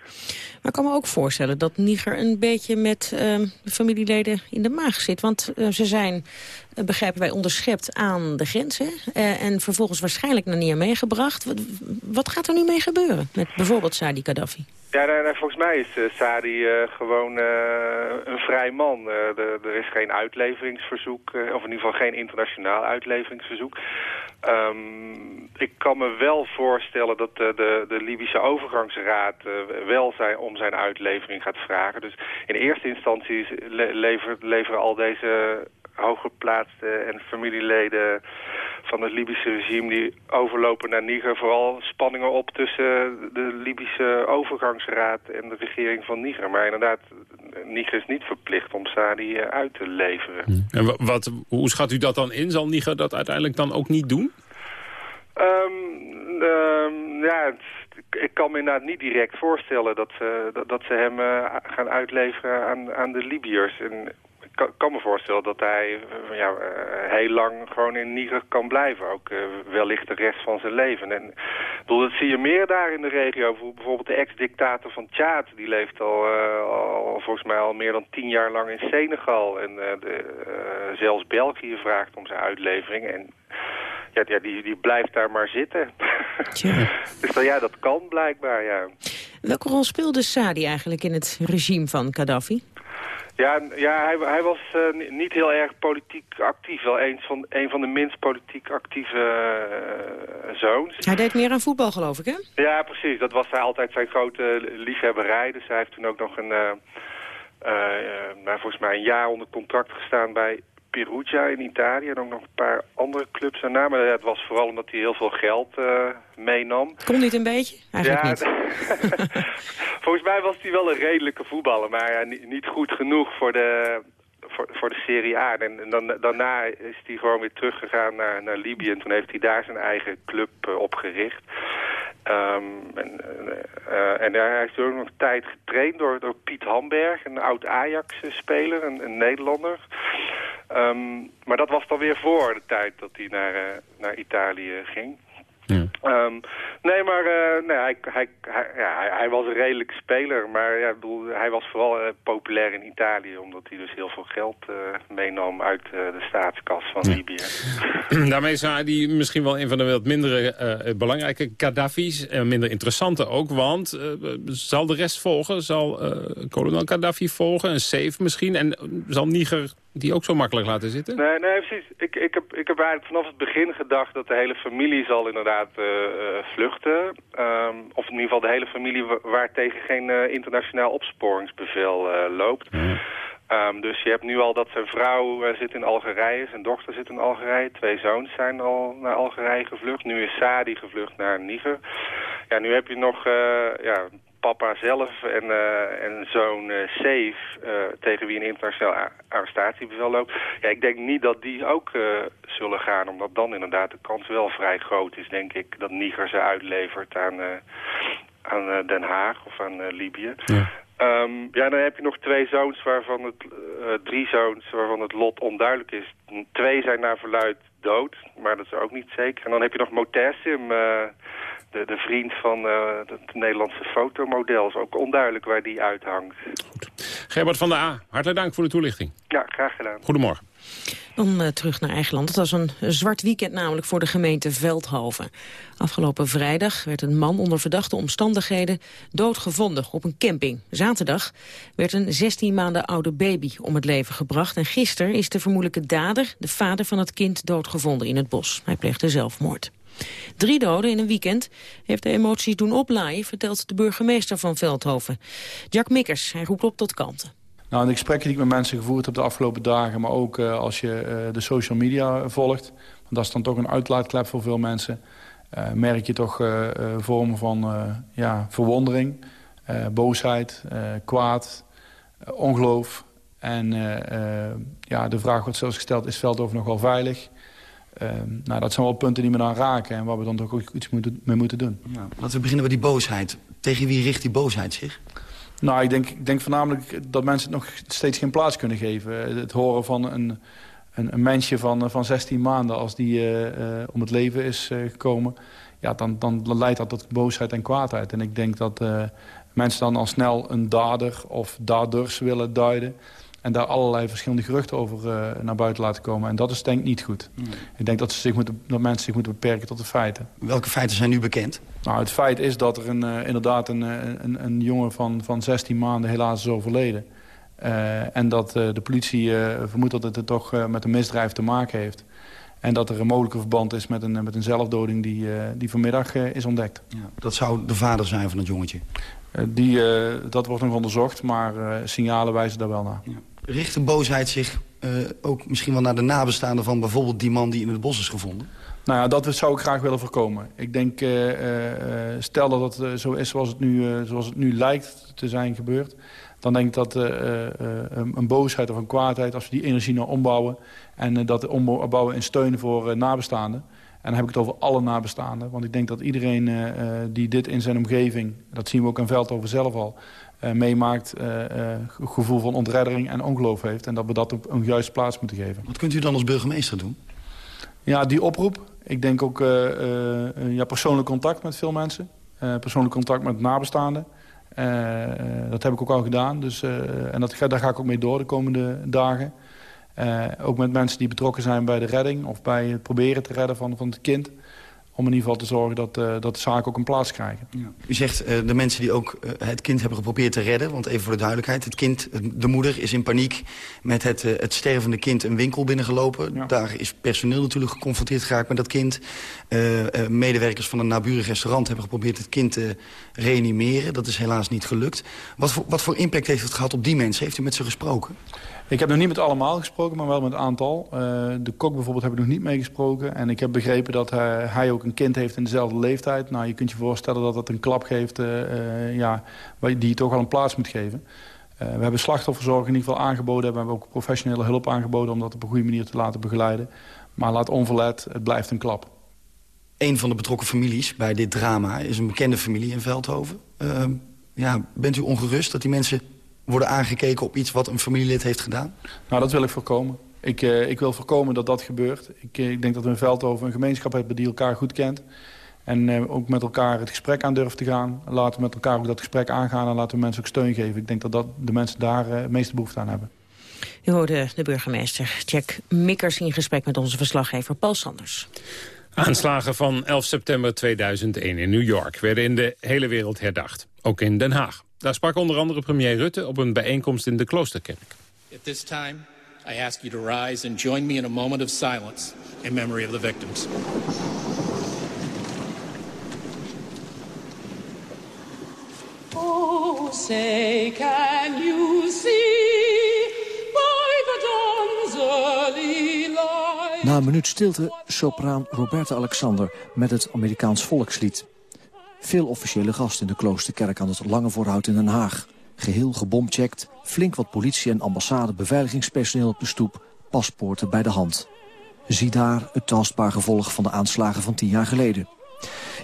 Maar ik kan me ook voorstellen dat Niger een beetje met ehm, de familieleden in de maag zit. Want ze zijn, begrijpen wij, onderschept aan de grenzen. en vervolgens waarschijnlijk naar Niamey gebracht. Wat, wat gaat er nu mee gebeuren met bijvoorbeeld Sadi Ja, nee, nee, volgens mij is uh, Sadi uh, gewoon uh, een vrij man. Er is geen uitleveringsverzoek, of in ieder geval geen internationaal uitleveringsverzoek. Um, ik kan me wel voorstellen dat de, de, Libische overgangsraad wel zijn, om zijn uitlevering gaat vragen. Dus in eerste instantie le lever, leveren al deze hooggeplaatste en familieleden van het Libische regime... die overlopen naar Niger vooral spanningen op tussen de Libische overgangsraad en de regering van Niger. Maar inderdaad, Niger is niet verplicht om Sadi eh, uit te leveren. En wat, hoe schat u dat dan in? Zal Niger dat uiteindelijk dan ook niet doen? Um, um, ja, ik kan me inderdaad niet direct voorstellen dat ze, dat, dat ze hem uh, gaan uitleveren aan, aan de Libiërs. En kan, kan me voorstellen dat hij uh, ja, uh, heel lang gewoon in Niger kan blijven. Ook uh, wellicht de rest van zijn leven. En bedoel, dat zie je meer daar in de regio. Bijvoorbeeld de ex-dictator van Tjaad. Die leeft al, al, volgens mij al meer dan tien jaar lang in Senegal. En de, zelfs België vraagt om zijn uitlevering. En ja, ja die, die blijft daar maar zitten. dus dan, ja, dat kan blijkbaar, ja. Welke rol speelde Sadi eigenlijk in het regime van Gaddafi? Ja, ja hij, hij was uh, niet heel erg politiek actief. Wel een van, een van de minst politiek actieve uh, zoons. Hij deed meer aan voetbal, geloof ik, hè? Ja, precies. Dat was hij altijd zijn grote liefhebberij. Dus hij heeft toen ook nog een, uh, nou, volgens mij een jaar onder contract gestaan bij Perugia in Italië en ook nog een paar andere clubs daarna. Maar het was vooral omdat hij heel veel geld meenam. Kon niet een beetje? Eigenlijk ja, niet. volgens mij was hij wel een redelijke voetballer, maar ja, niet, goed genoeg voor de, voor, voor de Serie A. En, en dan, daarna is hij gewoon weer teruggegaan naar, naar Libië en toen heeft hij daar zijn eigen club uh, opgericht. Um, en, uh, en hij heeft ook nog tijd getraind door, door Piet Hamberg, een oud Ajax-speler, een, een Nederlander. Um, maar dat was dan weer voor de tijd dat hij naar, naar Italië ging. Ja. Um, nee, maar uh, nee, hij, hij, hij, ja, hij, was een redelijke speler. Maar ja, bedoel, hij was vooral uh, populair in Italië... omdat hij dus heel veel geld uh, meenam uit de staatskas van. Libië. Daarmee is hij misschien wel een van de wat mindere belangrijke Gaddafi's. En minder interessante ook, want zal de rest volgen? Zal kolonel Gaddafi volgen? Een safe misschien? En zal Niger die ook zo makkelijk laten zitten? Nee, nee precies. Ik, ik, heb, ik heb eigenlijk vanaf het begin gedacht dat de hele familie zal inderdaad uh, vluchten. Um, of in ieder geval de hele familie waar tegen geen uh, internationaal opsporingsbevel uh, loopt. Mm. Um, dus je hebt nu al dat zijn vrouw zit in Algerije, zijn dochter zit in Algerije. Twee zoons zijn al naar Algerije gevlucht. Nu is Sadi gevlucht naar Niger. Ja, nu heb je nog ja, papa zelf en, uh, en zoon uh, Safe, uh, tegen wie een internationaal arrestatiebevel loopt. Ja, ik denk niet dat die ook zullen gaan, omdat dan inderdaad de kans wel vrij groot is, denk ik, dat Niger ze uitlevert aan, aan Den Haag of aan Libië. Ja. Um, ja, dan heb je nog twee zoons waarvan het, drie zoons waarvan het lot onduidelijk is. Twee zijn naar verluid dood, maar dat is ook niet zeker. En dan heb je nog Motessim, de, de vriend van uh, het Nederlandse fotomodel. is ook onduidelijk waar die uithangt. Goed. Gerbert van der A, hartelijk dank voor de toelichting. Ja, graag gedaan. Goedemorgen. Dan uh, terug naar eigen land. Het was een zwart weekend namelijk voor de gemeente Veldhoven. Afgelopen vrijdag werd een man onder verdachte omstandigheden doodgevonden op een camping. Zaterdag werd een 16 maanden oude baby om het leven gebracht. En gisteren is de vermoedelijke dader, de vader van het kind, doodgevonden in het bos. Hij pleegde zelfmoord. Drie doden in een weekend heeft de emoties doen oplaaien, vertelt de burgemeester van Veldhoven. Jack Mikkers, hij roept op tot kanten. Nou, in de gesprekken die ik met mensen gevoerd heb de afgelopen dagen... maar ook uh, als je uh, de social media volgt... want dat is dan toch een uitlaatklep voor veel mensen... Uh, merk je toch vormen van ja, verwondering, boosheid, kwaad, ongeloof. En ja, de vraag wordt zelfs gesteld, is Veldhoven nog wel veilig? Nou, dat zijn wel punten die me dan raken en waar we dan toch ook iets moeten, mee moeten doen. Ja, laten we beginnen met die boosheid. Tegen wie richt die boosheid zich? Nou, ik denk, ik denk voornamelijk dat mensen het nog steeds geen plaats kunnen geven. Het horen van een, een, een mensje van, van 16 maanden als die uh, uh, om het leven is uh, gekomen... Ja, dan, dan leidt dat tot boosheid en kwaadheid. En ik denk dat mensen dan al snel een dader of daders willen duiden... En daar allerlei verschillende geruchten over uh, naar buiten laten komen. En dat is denk ik niet goed. Hmm. Ik denk dat, ze zich moeten, dat mensen zich moeten beperken tot de feiten. Welke feiten zijn nu bekend? Nou, het feit is dat er een, uh, inderdaad een, een, een, jongen van, van 16 maanden helaas is overleden. Uh, en dat de politie vermoedt dat het er toch met een misdrijf te maken heeft. En dat er een mogelijke verband is met een, met een zelfdoding die, die vanmiddag is ontdekt. Ja, dat zou de vader zijn van het jongetje? Die, dat wordt nog onderzocht, maar signalen wijzen daar wel naar. Ja. Richt de boosheid zich ook misschien wel naar de nabestaanden van bijvoorbeeld die man die in het bos is gevonden? Nou ja, dat zou ik graag willen voorkomen. Ik denk, stel dat het zo is zoals het, nu, zoals het nu lijkt te zijn gebeurd... dan denk ik dat een boosheid of een kwaadheid, als we die energie nou ombouwen... en dat ombouwen in steun voor nabestaanden... En dan heb ik het over alle nabestaanden. Want ik denk dat iedereen die dit in zijn omgeving... dat zien we ook in Veldhoven zelf al... Uh, meemaakt, uh, gevoel van ontreddering en ongeloof heeft. En dat we dat op een juiste plaats moeten geven. Wat kunt u dan als burgemeester doen? Ja, die oproep. Ik denk ook ja, persoonlijk contact met veel mensen. persoonlijk contact met nabestaanden. dat heb ik ook al gedaan. Dus, en dat, daar ga ik ook mee door de komende dagen. Ook met mensen die betrokken zijn bij de redding... of bij het proberen te redden van, van het kind om in ieder geval te zorgen dat, uh, dat de zaken ook een plaats krijgen. Ja. U zegt uh, de mensen die ook uh, het kind hebben geprobeerd te redden... want even voor de duidelijkheid, het kind, de moeder is in paniek... met het, het stervende kind een winkel binnengelopen. Ja. Daar is personeel natuurlijk geconfronteerd geraakt met dat kind. medewerkers van een naburig restaurant hebben geprobeerd het kind te reanimeren. Dat is helaas niet gelukt. Wat voor, wat voor impact heeft het gehad op die mensen? Heeft u met ze gesproken? Ik heb nog niet met allemaal gesproken, maar wel met een aantal. Uh, de kok bijvoorbeeld heb ik nog niet meegesproken. En ik heb begrepen dat hij, hij, ook een kind heeft in dezelfde leeftijd. Nou, je kunt je voorstellen dat dat een klap geeft uh, ja, die je toch al een plaats moet geven. we hebben slachtofferzorg in ieder geval aangeboden. We hebben ook professionele hulp aangeboden om dat op een goede manier te laten begeleiden. Maar laat onverlet, het blijft een klap. Een van de betrokken families bij dit drama is een bekende familie in Veldhoven. Ja, bent u ongerust dat die mensen worden aangekeken op iets wat een familielid heeft gedaan? Nou, dat wil ik voorkomen. Ik, uh, ik wil voorkomen dat dat gebeurt. Ik, uh, ik denk dat we in Veldhoven een gemeenschap hebben die elkaar goed kent. En uh, ook met elkaar het gesprek aan durven te gaan. Laten we met elkaar ook dat gesprek aangaan en laten we mensen ook steun geven. Ik denk dat, dat de mensen daar het meeste behoefte aan hebben. U hoorde de burgemeester Jack Mikkers in gesprek met onze verslaggever Paul Sanders. Aanslagen van 11 september 2001 in New York werden in de hele wereld herdacht. Ook in Den Haag. Daar sprak onder andere premier Rutte op een bijeenkomst in de Kloosterkerk. At this time, I ask you to rise and join me in a moment of silence in memory of the victims. Oh, say, can you see by the dawn's early light... Na een minuut stilte sopraan Roberta Alexander met het Amerikaans volkslied. Veel officiële gasten in de kloosterkerk aan het Lange Voorhout in Den Haag. Geheel gebomcheckt, flink wat politie en ambassade beveiligingspersoneel op de stoep, paspoorten bij de hand. Zie daar het tastbaar gevolg van de aanslagen van tien jaar geleden.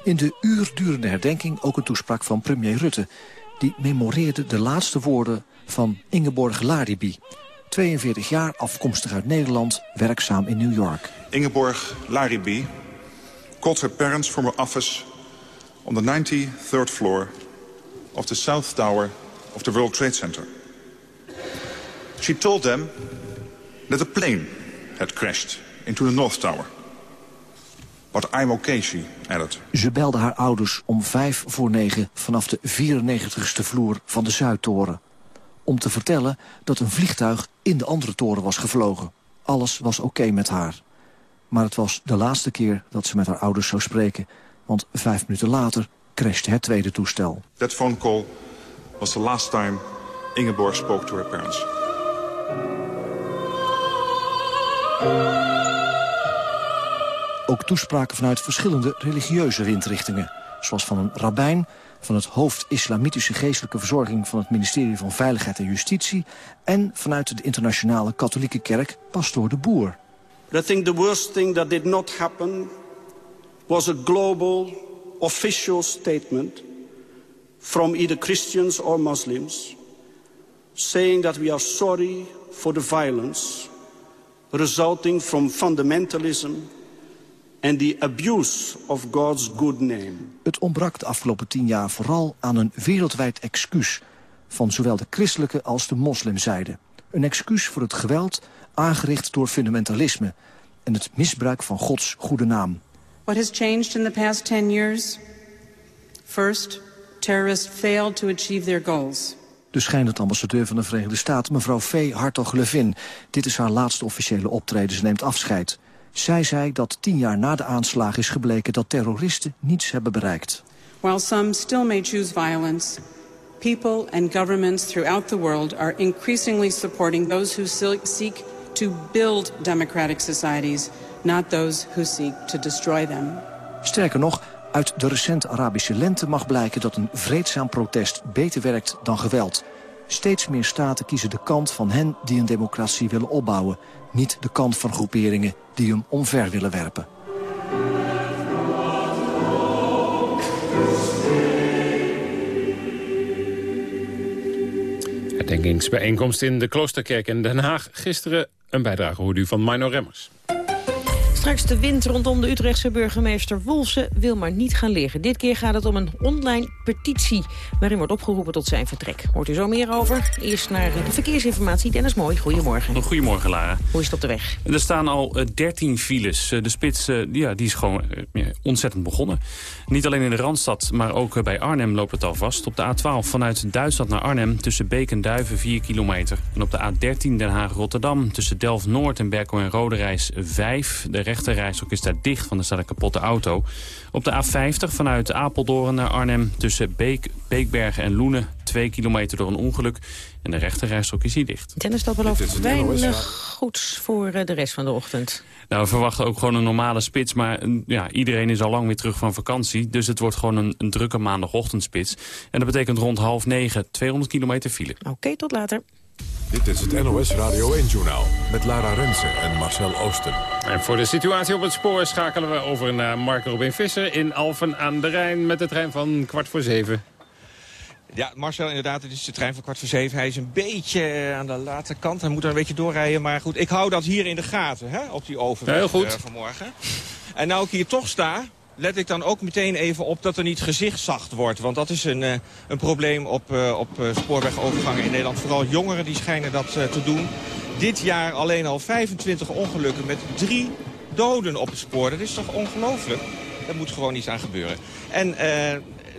In de uurdurende herdenking ook een toespraak van premier Rutte... die memoreerde de laatste woorden van Ingeborg Laribi... 42 jaar afkomstig uit Nederland, werkzaam in New York. Ingeborg Laribi called her parents from her office on the 93rd floor of the South Tower of the World Trade Center. She told them that a plane had crashed into the North Tower. But I'm okay, she added. Ze belde haar ouders om vijf voor negen vanaf de 94ste vloer van de Zuidtoren. Om te vertellen dat een vliegtuig in de andere toren was gevlogen. Alles was oké met haar. Maar het was de laatste keer dat ze met haar ouders zou spreken. Want vijf minuten later crashte het tweede toestel. That phone call was the last time Ingeborg spoke to her parents. Ook toespraken vanuit verschillende religieuze windrichtingen. Zoals van een rabbijn, van het hoofd Islamitische Geestelijke Verzorging... van het ministerie van Veiligheid en Justitie... en vanuit de internationale katholieke kerk Pastoor de Boer. I think the worst thing that did not happen... was a global official statement from either Christians or Muslims... saying that we are sorry for the violence resulting from fundamentalism and the abuse of God's good name. Het ontbrak de afgelopen tien jaar vooral aan een wereldwijd excuus... van zowel de christelijke als de moslimzijde. Een excuus voor het geweld aangericht door fundamentalisme... en het misbruik van Gods goede naam. What has changed in the past 10 years? First, terrorists failed to achieve their goals. De schijnend ambassadeur van de Verenigde Staten, mevrouw V. Hartog-Levin. Dit is haar laatste officiële optreden, ze neemt afscheid. Zij zei dat tien jaar na de aanslag is gebleken dat terroristen niets hebben bereikt. While some still may choose violence, people and governments throughout the world are increasingly supporting those who seek to build democratic societies, not those who seek to destroy them. Sterker nog, uit de recente Arabische lente mag blijken dat een vreedzaam protest beter werkt dan geweld. Steeds meer staten kiezen de kant van hen die een democratie willen opbouwen. Niet de kant van groeperingen die hem omver willen werpen. Herdenkingsbijeenkomst in de Kloosterkerk in Den Haag. Gisteren een bijdrage hoorde u van Mino Remmers. Straks de wind rondom de Utrechtse burgemeester Wolfsen wil maar niet gaan liggen. Dit keer gaat het om een online petitie waarin wordt opgeroepen tot zijn vertrek. Hoort u zo meer over? Eerst naar de verkeersinformatie. Dennis Mooi, goedemorgen. Goedemorgen, Lara. Hoe is het op de weg? Er staan al 13 files. De spits ja, die is gewoon ontzettend begonnen. Niet alleen in de Randstad, maar ook bij Arnhem loopt het al vast. Op de A12 vanuit Duitsland naar Arnhem tussen Beek en Duiven 4 kilometer. En op de A13 Den Haag-Rotterdam tussen Delft-Noord en Berkel en Roderijs 5. De rechterrijstok is daar dicht, van er staat een kapotte auto. Op de A50 vanuit Apeldoorn naar Arnhem tussen Beek, Beekbergen en Loenen 2 kilometer door een ongeluk. En de rechterrijstok is hier dicht. Dennis, dat belooft weinig goeds voor de rest van de ochtend. Nou, we verwachten ook gewoon een normale spits. Maar ja, iedereen is al lang weer terug van vakantie. Dus het wordt gewoon een, een drukke maandagochtendspits. En dat betekent rond half negen 200 kilometer file. Oké, tot later. Dit is het NOS Radio 1-journaal met Lara Rensen en Marcel Oosten. En voor de situatie op het spoor schakelen we over naar Mark Robin Visser... in Alphen aan de Rijn met de trein van kwart voor zeven. Ja, Marcel, inderdaad, het is de trein van kwart voor zeven. Hij is een beetje aan de late kant. Hij moet er een beetje doorrijden. Maar goed, ik hou dat hier in de gaten, hè, op die overweg Heel goed. Uh, vanmorgen. En nou ik hier toch sta, let ik dan ook meteen even op dat er niet gezichtszacht wordt. Want dat is een, uh, een probleem op, uh, op spoorwegovergangen in Nederland. Vooral jongeren die schijnen dat te doen. Dit jaar alleen al 25 ongelukken met drie doden op het spoor. Dat is toch ongelooflijk? Daar moet gewoon iets aan gebeuren. En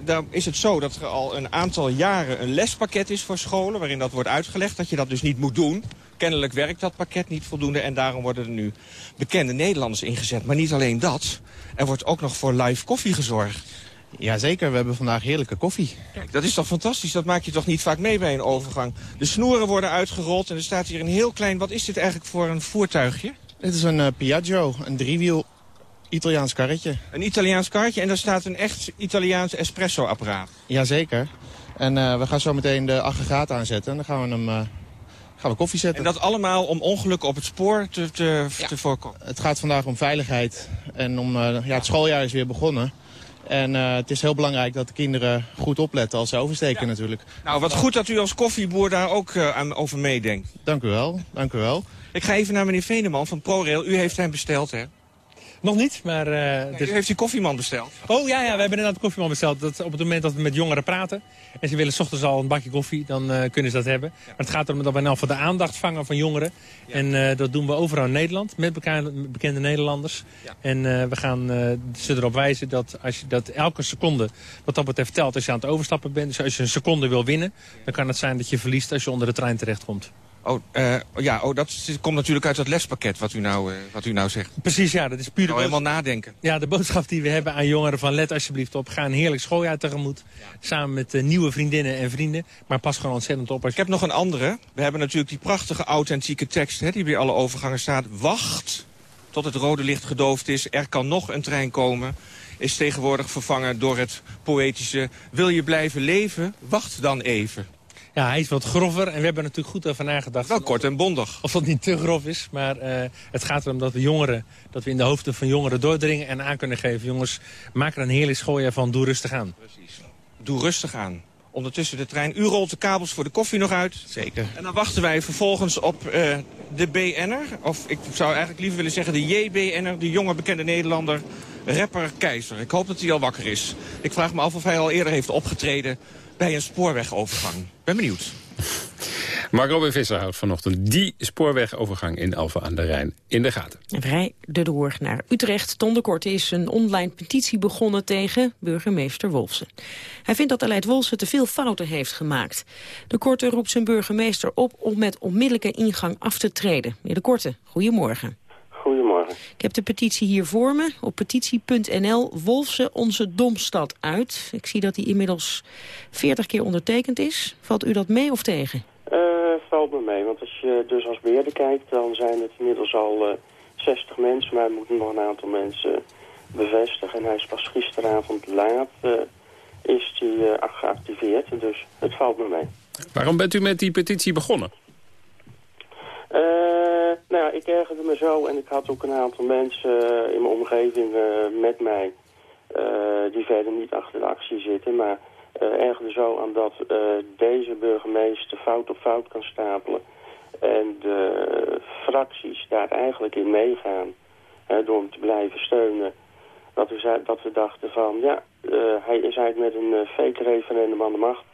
daar is het zo dat er al een aantal jaren een lespakket is voor scholen... waarin dat wordt uitgelegd dat je dat dus niet moet doen. Kennelijk werkt dat pakket niet voldoende en daarom worden er nu bekende Nederlanders ingezet. Maar niet alleen dat, er wordt ook nog voor live koffie gezorgd. Jazeker, we hebben vandaag heerlijke koffie. Kijk, dat is toch fantastisch? Dat maak je toch niet vaak mee bij een overgang? De snoeren worden uitgerold en er staat hier een heel klein... Wat is dit eigenlijk voor een voertuigje? Dit is een uh, Piaggio, een driewiel Italiaans karretje. Een Italiaans karretje en daar staat een echt Italiaans espresso-apparaat. Jazeker. En uh, we gaan zo meteen de aggregaat aanzetten en dan gaan we hem... Uh, gaan we koffie zetten. En dat allemaal om ongelukken op het spoor te, te, ja. te voorkomen? Het gaat vandaag om veiligheid en om, uh, ja, het schooljaar is weer begonnen. En uh, het is heel belangrijk dat de kinderen goed opletten als ze oversteken ja. natuurlijk. Nou, wat goed dat u als koffieboer daar ook uh, aan over meedenkt. Dank u wel, dank u wel. Ik ga even naar meneer Veneman van ProRail. U heeft hem besteld, hè? Nog niet, maar... Uh, U heeft die koffieman besteld? Oh ja, ja, we hebben inderdaad koffieman besteld. Dat op het moment dat we met jongeren praten... en ze willen s ochtends al een bakje koffie, dan uh, kunnen ze dat hebben. Maar het gaat erom dat we nou voor de aandacht vangen van jongeren. En uh, dat doen we overal in Nederland, met bekende Nederlanders. En we gaan ze erop wijzen dat, als je, dat elke seconde wat dat betreft telt... als je aan het overstappen bent. Dus als je een seconde wil winnen, dan kan het zijn dat je verliest als je onder de trein terechtkomt. Oh, uh, ja, oh, dat komt natuurlijk uit dat lespakket wat u nou, uh, wat u nou zegt. Precies, ja. Dat is puur oh, helemaal nadenken. Ja, de boodschap die we hebben aan jongeren van let alsjeblieft op. Ga een heerlijk schooljaar tegemoet. Samen met uh, nieuwe vriendinnen en vrienden. Maar pas gewoon ontzettend op. Als... Ik heb nog een andere. We hebben natuurlijk die prachtige authentieke tekst hè, die bij alle overgangen staat. Wacht tot het rode licht gedoofd is. Er kan nog een trein komen. Is tegenwoordig vervangen door het poëtische. Wil je blijven leven? Wacht dan even. Ja, hij is wat grover en we hebben natuurlijk goed over nagedacht. Wel kort en bondig. Of dat niet te grof is, maar uh, het gaat erom dat we jongeren, dat we in de hoofden van jongeren doordringen en aan kunnen geven. Jongens, maak er een heerlijk schooier van, doe rustig aan. Precies. Doe rustig aan. Ondertussen de trein. U rolt de kabels voor de koffie nog uit. Zeker. En dan wachten wij vervolgens op uh, de BN'er. Of ik zou eigenlijk liever willen zeggen de JBN'er. De jonge bekende Nederlander, rapper Keizer. Ik hoop dat hij al wakker is. Ik vraag me af of hij al eerder heeft opgetreden bij een spoorwegovergang. Ben benieuwd. Mark Robin Visser houdt vanochtend die spoorwegovergang in Alphen aan de Rijn in de gaten. Vrij de door naar Utrecht. Ton de Korte is een online petitie begonnen tegen burgemeester Wolfsen. Hij vindt dat Aleid Wolfsen te veel fouten heeft gemaakt. De Korte roept zijn burgemeester op om met onmiddellijke ingang af te treden. Meneer de Korte, goedemorgen. Goedemorgen. Ik heb de petitie hier voor me. Op petitie.nl Wolfse onze domstad uit. Ik zie dat die inmiddels 40 keer ondertekend is. Valt u dat mee of tegen? Uh, valt me mee, want als je dus als beheerder kijkt... dan zijn het inmiddels al uh, 60 mensen, maar er moeten nog een aantal mensen bevestigen. En hij is pas gisteravond laat uh, is die, geactiveerd, dus het valt me mee. Waarom bent u met die petitie begonnen? Uh, nou ja, ik ergerde me zo en ik had ook een aantal mensen uh, in mijn omgeving uh, met mij... die verder niet achter de actie zitten, maar ergerde zo aan dat deze burgemeester fout op fout kan stapelen... en de fracties daar eigenlijk in meegaan door hem te blijven steunen... Dat we, dat we dachten van, ja, hij is eigenlijk met een fake referendum aan de macht...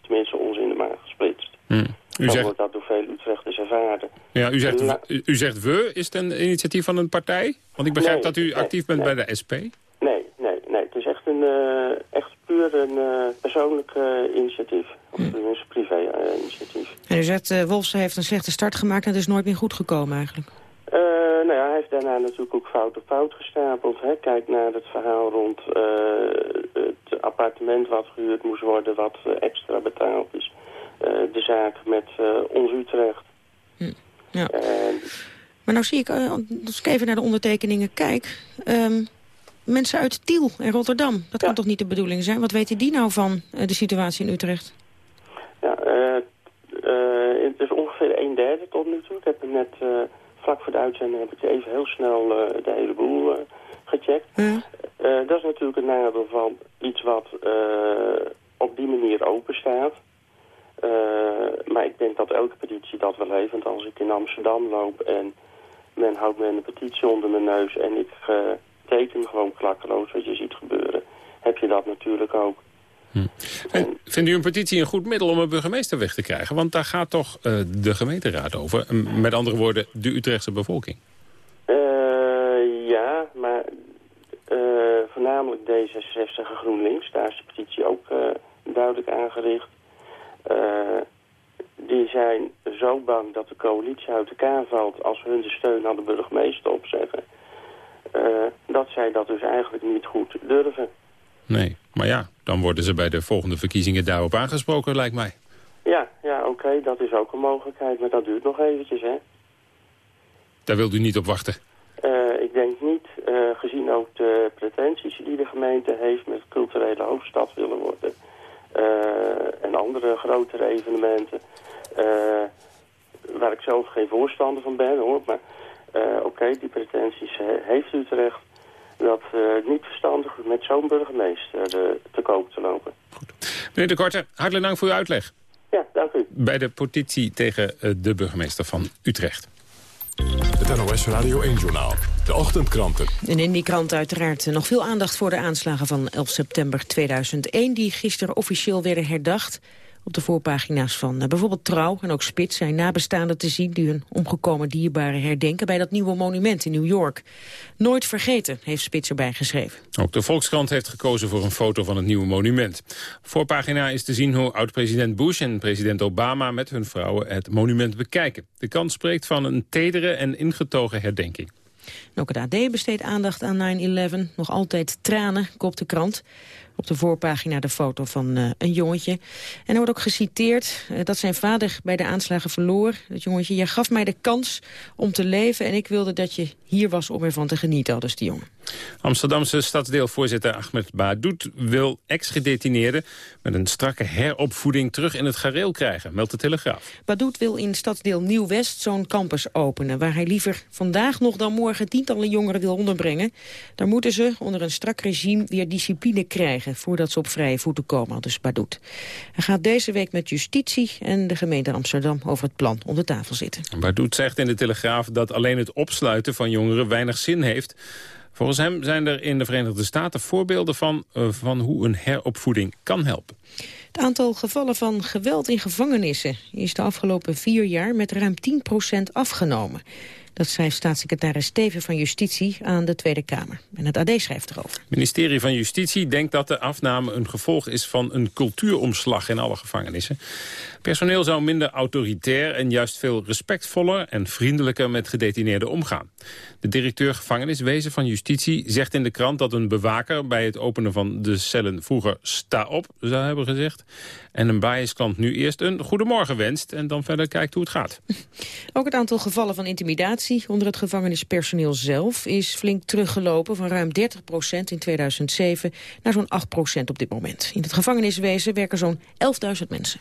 tenminste ons in de maag gesplitst. Hmm. U zegt... wordt dat door veel Utrechters ervaren. Ja, u zegt, u, u, zegt we. Is het een initiatief van een partij? Want ik begrijp dat u actief bent bij de SP. Nee, nee, nee. Het is echt, een, uh, echt puur een uh, persoonlijk uh, initiatief. Of tenminste privé-initiatief. en u zegt, uh, Wolfsen heeft een slechte start gemaakt en het is nooit meer goed gekomen eigenlijk. nou ja, hij heeft daarna natuurlijk ook fout op fout gestapeld. Hè. Kijk naar het verhaal rond het appartement wat gehuurd moest worden, wat extra betaald is. Uh, de zaak met uh, ons Utrecht. Hm. Ja. maar nou zie ik, uh, als ik even naar de ondertekeningen kijk... Um, mensen uit Tiel en Rotterdam, dat ja. kan toch niet de bedoeling zijn? Wat weten die nou van de situatie in Utrecht? Ja, het is ongeveer een derde tot nu toe. Ik heb net, vlak voor de uitzending, heb ik even heel snel de hele boel gecheckt. Ja. dat is natuurlijk een nadeel van iets wat op die manier open staat. Uh, maar ik denk dat elke petitie dat wel heeft. Want als ik in Amsterdam loop en men houdt me een petitie onder mijn neus... en ik uh, teken gewoon klakkeloos wat je ziet gebeuren... heb je dat natuurlijk ook. Hm. En, vindt u een petitie een goed middel om een burgemeester weg te krijgen? Want daar gaat toch uh, de gemeenteraad over. Met andere woorden, de Utrechtse bevolking. ja, maar voornamelijk D66 en GroenLinks. Daar is de petitie ook duidelijk aangericht. Uh, die zijn zo bang dat de coalitie uit elkaar valt als hun de steun aan de burgemeester opzeggen. Uh, dat zij dat dus eigenlijk niet goed durven. Nee, maar ja, dan worden ze bij de volgende verkiezingen daarop aangesproken, lijkt mij. Ja, ja oké, okay, dat is ook een mogelijkheid, maar dat duurt nog eventjes, hè. Daar wilt u niet op wachten? Uh, ik denk niet, gezien ook de pretenties die de gemeente heeft met culturele hoofdstad willen worden... Uh, en andere grotere evenementen. Uh, waar ik zelf geen voorstander van ben hoor. Maar uh, oké, okay, die pretenties heeft Utrecht. Dat niet verstandig met zo'n burgemeester te koop te lopen. Goed. Meneer de Korte, hartelijk dank voor uw uitleg. Ja, dank u. Bij de petitie tegen de burgemeester van Utrecht. Het NOS Radio 1-journaal. De ochtendkranten. En in die krant uiteraard nog veel aandacht voor de aanslagen van 11 september 2001... die gisteren officieel werden herdacht. Op de voorpagina's van eh, bijvoorbeeld Trouw en ook Spits zijn nabestaanden te zien... die hun omgekomen dierbaren herdenken bij dat nieuwe monument in New York. Nooit vergeten, heeft Spits erbij geschreven. Ook de Volkskrant heeft gekozen voor een foto van het nieuwe monument. Voorpagina is te zien hoe oud-president Bush en president Obama... met hun vrouwen het monument bekijken. De kant spreekt van een tedere en ingetogen herdenking. ook het AD besteedt aandacht aan 9-11. Nog altijd tranen, kopt de krant. Op de voorpagina de foto van uh, een jongetje. En er wordt ook geciteerd uh, dat zijn vader bij de aanslagen verloor. Dat jongetje, je gaf mij de kans om te leven... en ik wilde dat je hier was om ervan te genieten, al dus die jongen. Amsterdamse stadsdeelvoorzitter Ahmed Badoet wil ex-gedetineerden... met een strakke heropvoeding terug in het gareel krijgen, meldt de Telegraaf. Badoet wil in stadsdeel Nieuw-West zo'n campus openen... waar hij liever vandaag nog dan morgen tientallen jongeren wil onderbrengen. Daar moeten ze onder een strak regime weer discipline krijgen... voordat ze op vrije voeten komen, dus Badoet. Hij gaat deze week met justitie en de gemeente Amsterdam... over het plan om de tafel zitten. Badoet zegt in de Telegraaf dat alleen het opsluiten van jongeren weinig zin heeft... Volgens hem zijn er in de Verenigde Staten voorbeelden van, uh, van hoe een heropvoeding kan helpen. Het aantal gevallen van geweld in gevangenissen is de afgelopen vier jaar met ruim 10% afgenomen. Dat schrijft staatssecretaris Steven van Justitie aan de Tweede Kamer. En het AD schrijft erover. Het ministerie van Justitie denkt dat de afname een gevolg is van een cultuuromslag in alle gevangenissen. Personeel zou minder autoritair en juist veel respectvoller en vriendelijker met gedetineerden omgaan. De directeur gevangeniswezen van Justitie zegt in de krant dat een bewaker bij het openen van de cellen vroeger sta op zou hebben gezegd. En een biasklant nu eerst een goedemorgen wenst en dan verder kijkt hoe het gaat. Ook het aantal gevallen van intimidatie onder het gevangenispersoneel zelf is flink teruggelopen van ruim 30% in 2007 naar zo'n 8% op dit moment. In het gevangeniswezen werken zo'n 11.000 mensen.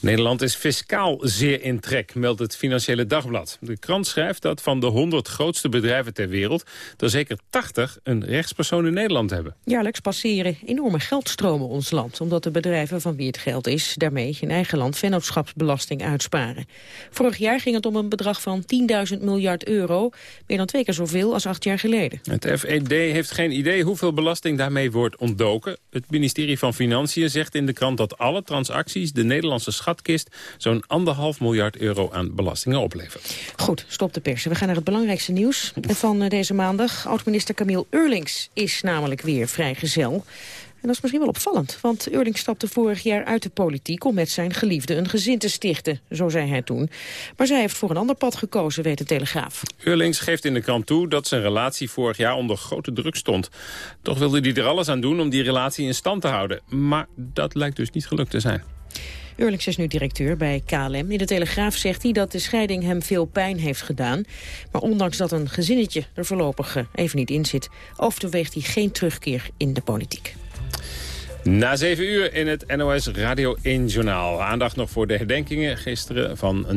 Nederland is fiscaal zeer in trek, meldt het Financiële Dagblad. De krant schrijft dat van de 100 grootste bedrijven ter wereld... er zeker 80 een rechtspersoon in Nederland hebben. Jaarlijks passeren enorme geldstromen ons land... omdat de bedrijven van wie het geld is daarmee in eigen land vennootschapsbelasting uitsparen. Vorig jaar ging het om een bedrag van 10.000 miljard euro... meer dan twee keer zoveel als acht jaar geleden. Het FED heeft geen idee hoeveel belasting daarmee wordt ontdoken. Het ministerie van Financiën zegt in de krant dat alle transacties... de Nederlandse schatkist zo'n anderhalf miljard euro aan belastingen oplevert. Goed, stop de persen. We gaan naar het belangrijkste nieuws van eh, deze maandag. Oud-minister Camille Eurlings is namelijk weer vrijgezel. En dat is misschien wel opvallend, want Eurlings stapte vorig jaar uit de politiek... om met zijn geliefde een gezin te stichten, zo zei hij toen. Maar zij heeft voor een ander pad gekozen, weet de Telegraaf. Eurlings geeft in de krant toe dat zijn relatie vorig jaar onder grote druk stond. Toch wilde hij er alles aan doen om die relatie in stand te houden. Maar dat lijkt dus niet gelukt te zijn. Eurlings is nu directeur bij KLM. In de Telegraaf zegt hij dat de scheiding hem veel pijn heeft gedaan. Maar ondanks dat een gezinnetje er voorlopig eh, even niet in zit... overweegt hij geen terugkeer in de politiek. Na zeven uur in het NOS Radio 1 Journaal. Aandacht nog voor de herdenkingen gisteren van 9-11.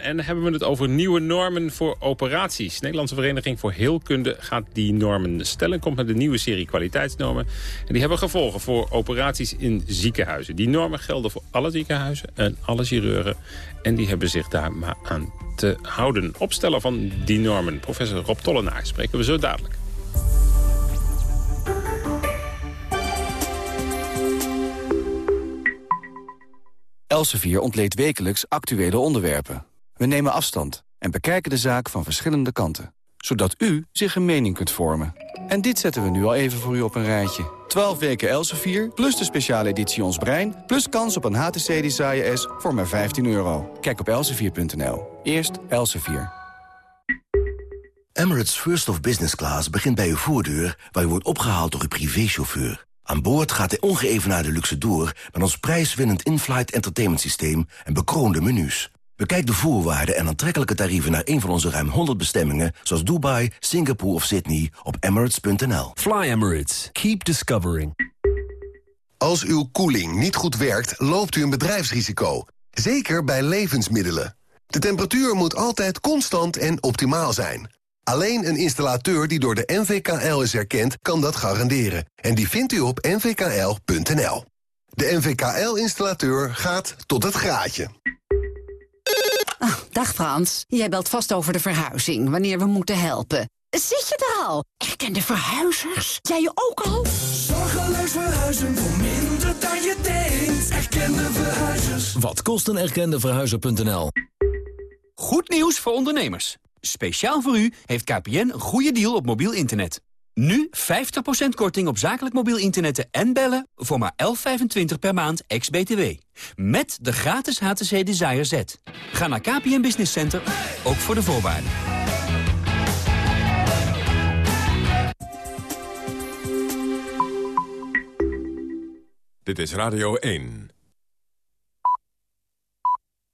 En hebben we het over nieuwe normen voor operaties. De Nederlandse Vereniging voor Heelkunde gaat die normen stellen. Komt met een nieuwe serie kwaliteitsnormen. En die hebben gevolgen voor operaties in ziekenhuizen. Die normen gelden voor alle ziekenhuizen en alle chirurgen. En die hebben zich daar maar aan te houden. Opstellen van die normen. Professor Rob Tollenaar spreken we zo dadelijk. Elsevier ontleedt wekelijks actuele onderwerpen. We nemen afstand en bekijken de zaak van verschillende kanten. Zodat u zich een mening kunt vormen. En dit zetten we nu al even voor u op een rijtje. 12 weken Elsevier, plus de speciale editie Ons Brein... plus kans op een HTC Desire S voor maar 15 euro. Kijk op elsevier.nl. Eerst Elsevier. Emirates First of Business Class begint bij uw voordeur... waar u wordt opgehaald door uw privéchauffeur. Aan boord gaat de ongeëvenaarde luxe door... met ons prijswinnend in-flight entertainment systeem en bekroonde menus. Bekijk de voorwaarden en aantrekkelijke tarieven naar een van onze ruim 100 bestemmingen... zoals Dubai, Singapore of Sydney op emirates.nl. Fly Emirates. Keep discovering. Als uw koeling niet goed werkt, loopt u een bedrijfsrisico. Zeker bij levensmiddelen. De temperatuur moet altijd constant en optimaal zijn. Alleen een installateur die door de NVKL is erkend, kan dat garanderen. En die vindt u op nvkl.nl. De NVKL-installateur gaat tot het graadje. Ah, dag Frans, jij belt vast over de verhuizing, wanneer we moeten helpen. Zit je er al? Erkende verhuizers? Jij je ook al? Zorgeloos verhuizen voor minder dan je denkt. Erkende verhuizers. Wat kost een erkende verhuizer.nl? Goed nieuws voor ondernemers. Speciaal voor u heeft KPN een goede deal op mobiel internet. Nu 50% korting op zakelijk mobiel internet en bellen voor maar 11,25 per maand ex-BTW. Met de gratis HTC Desire Z. Ga naar KPN Business Center, ook voor de voorwaarden. Dit is Radio 1.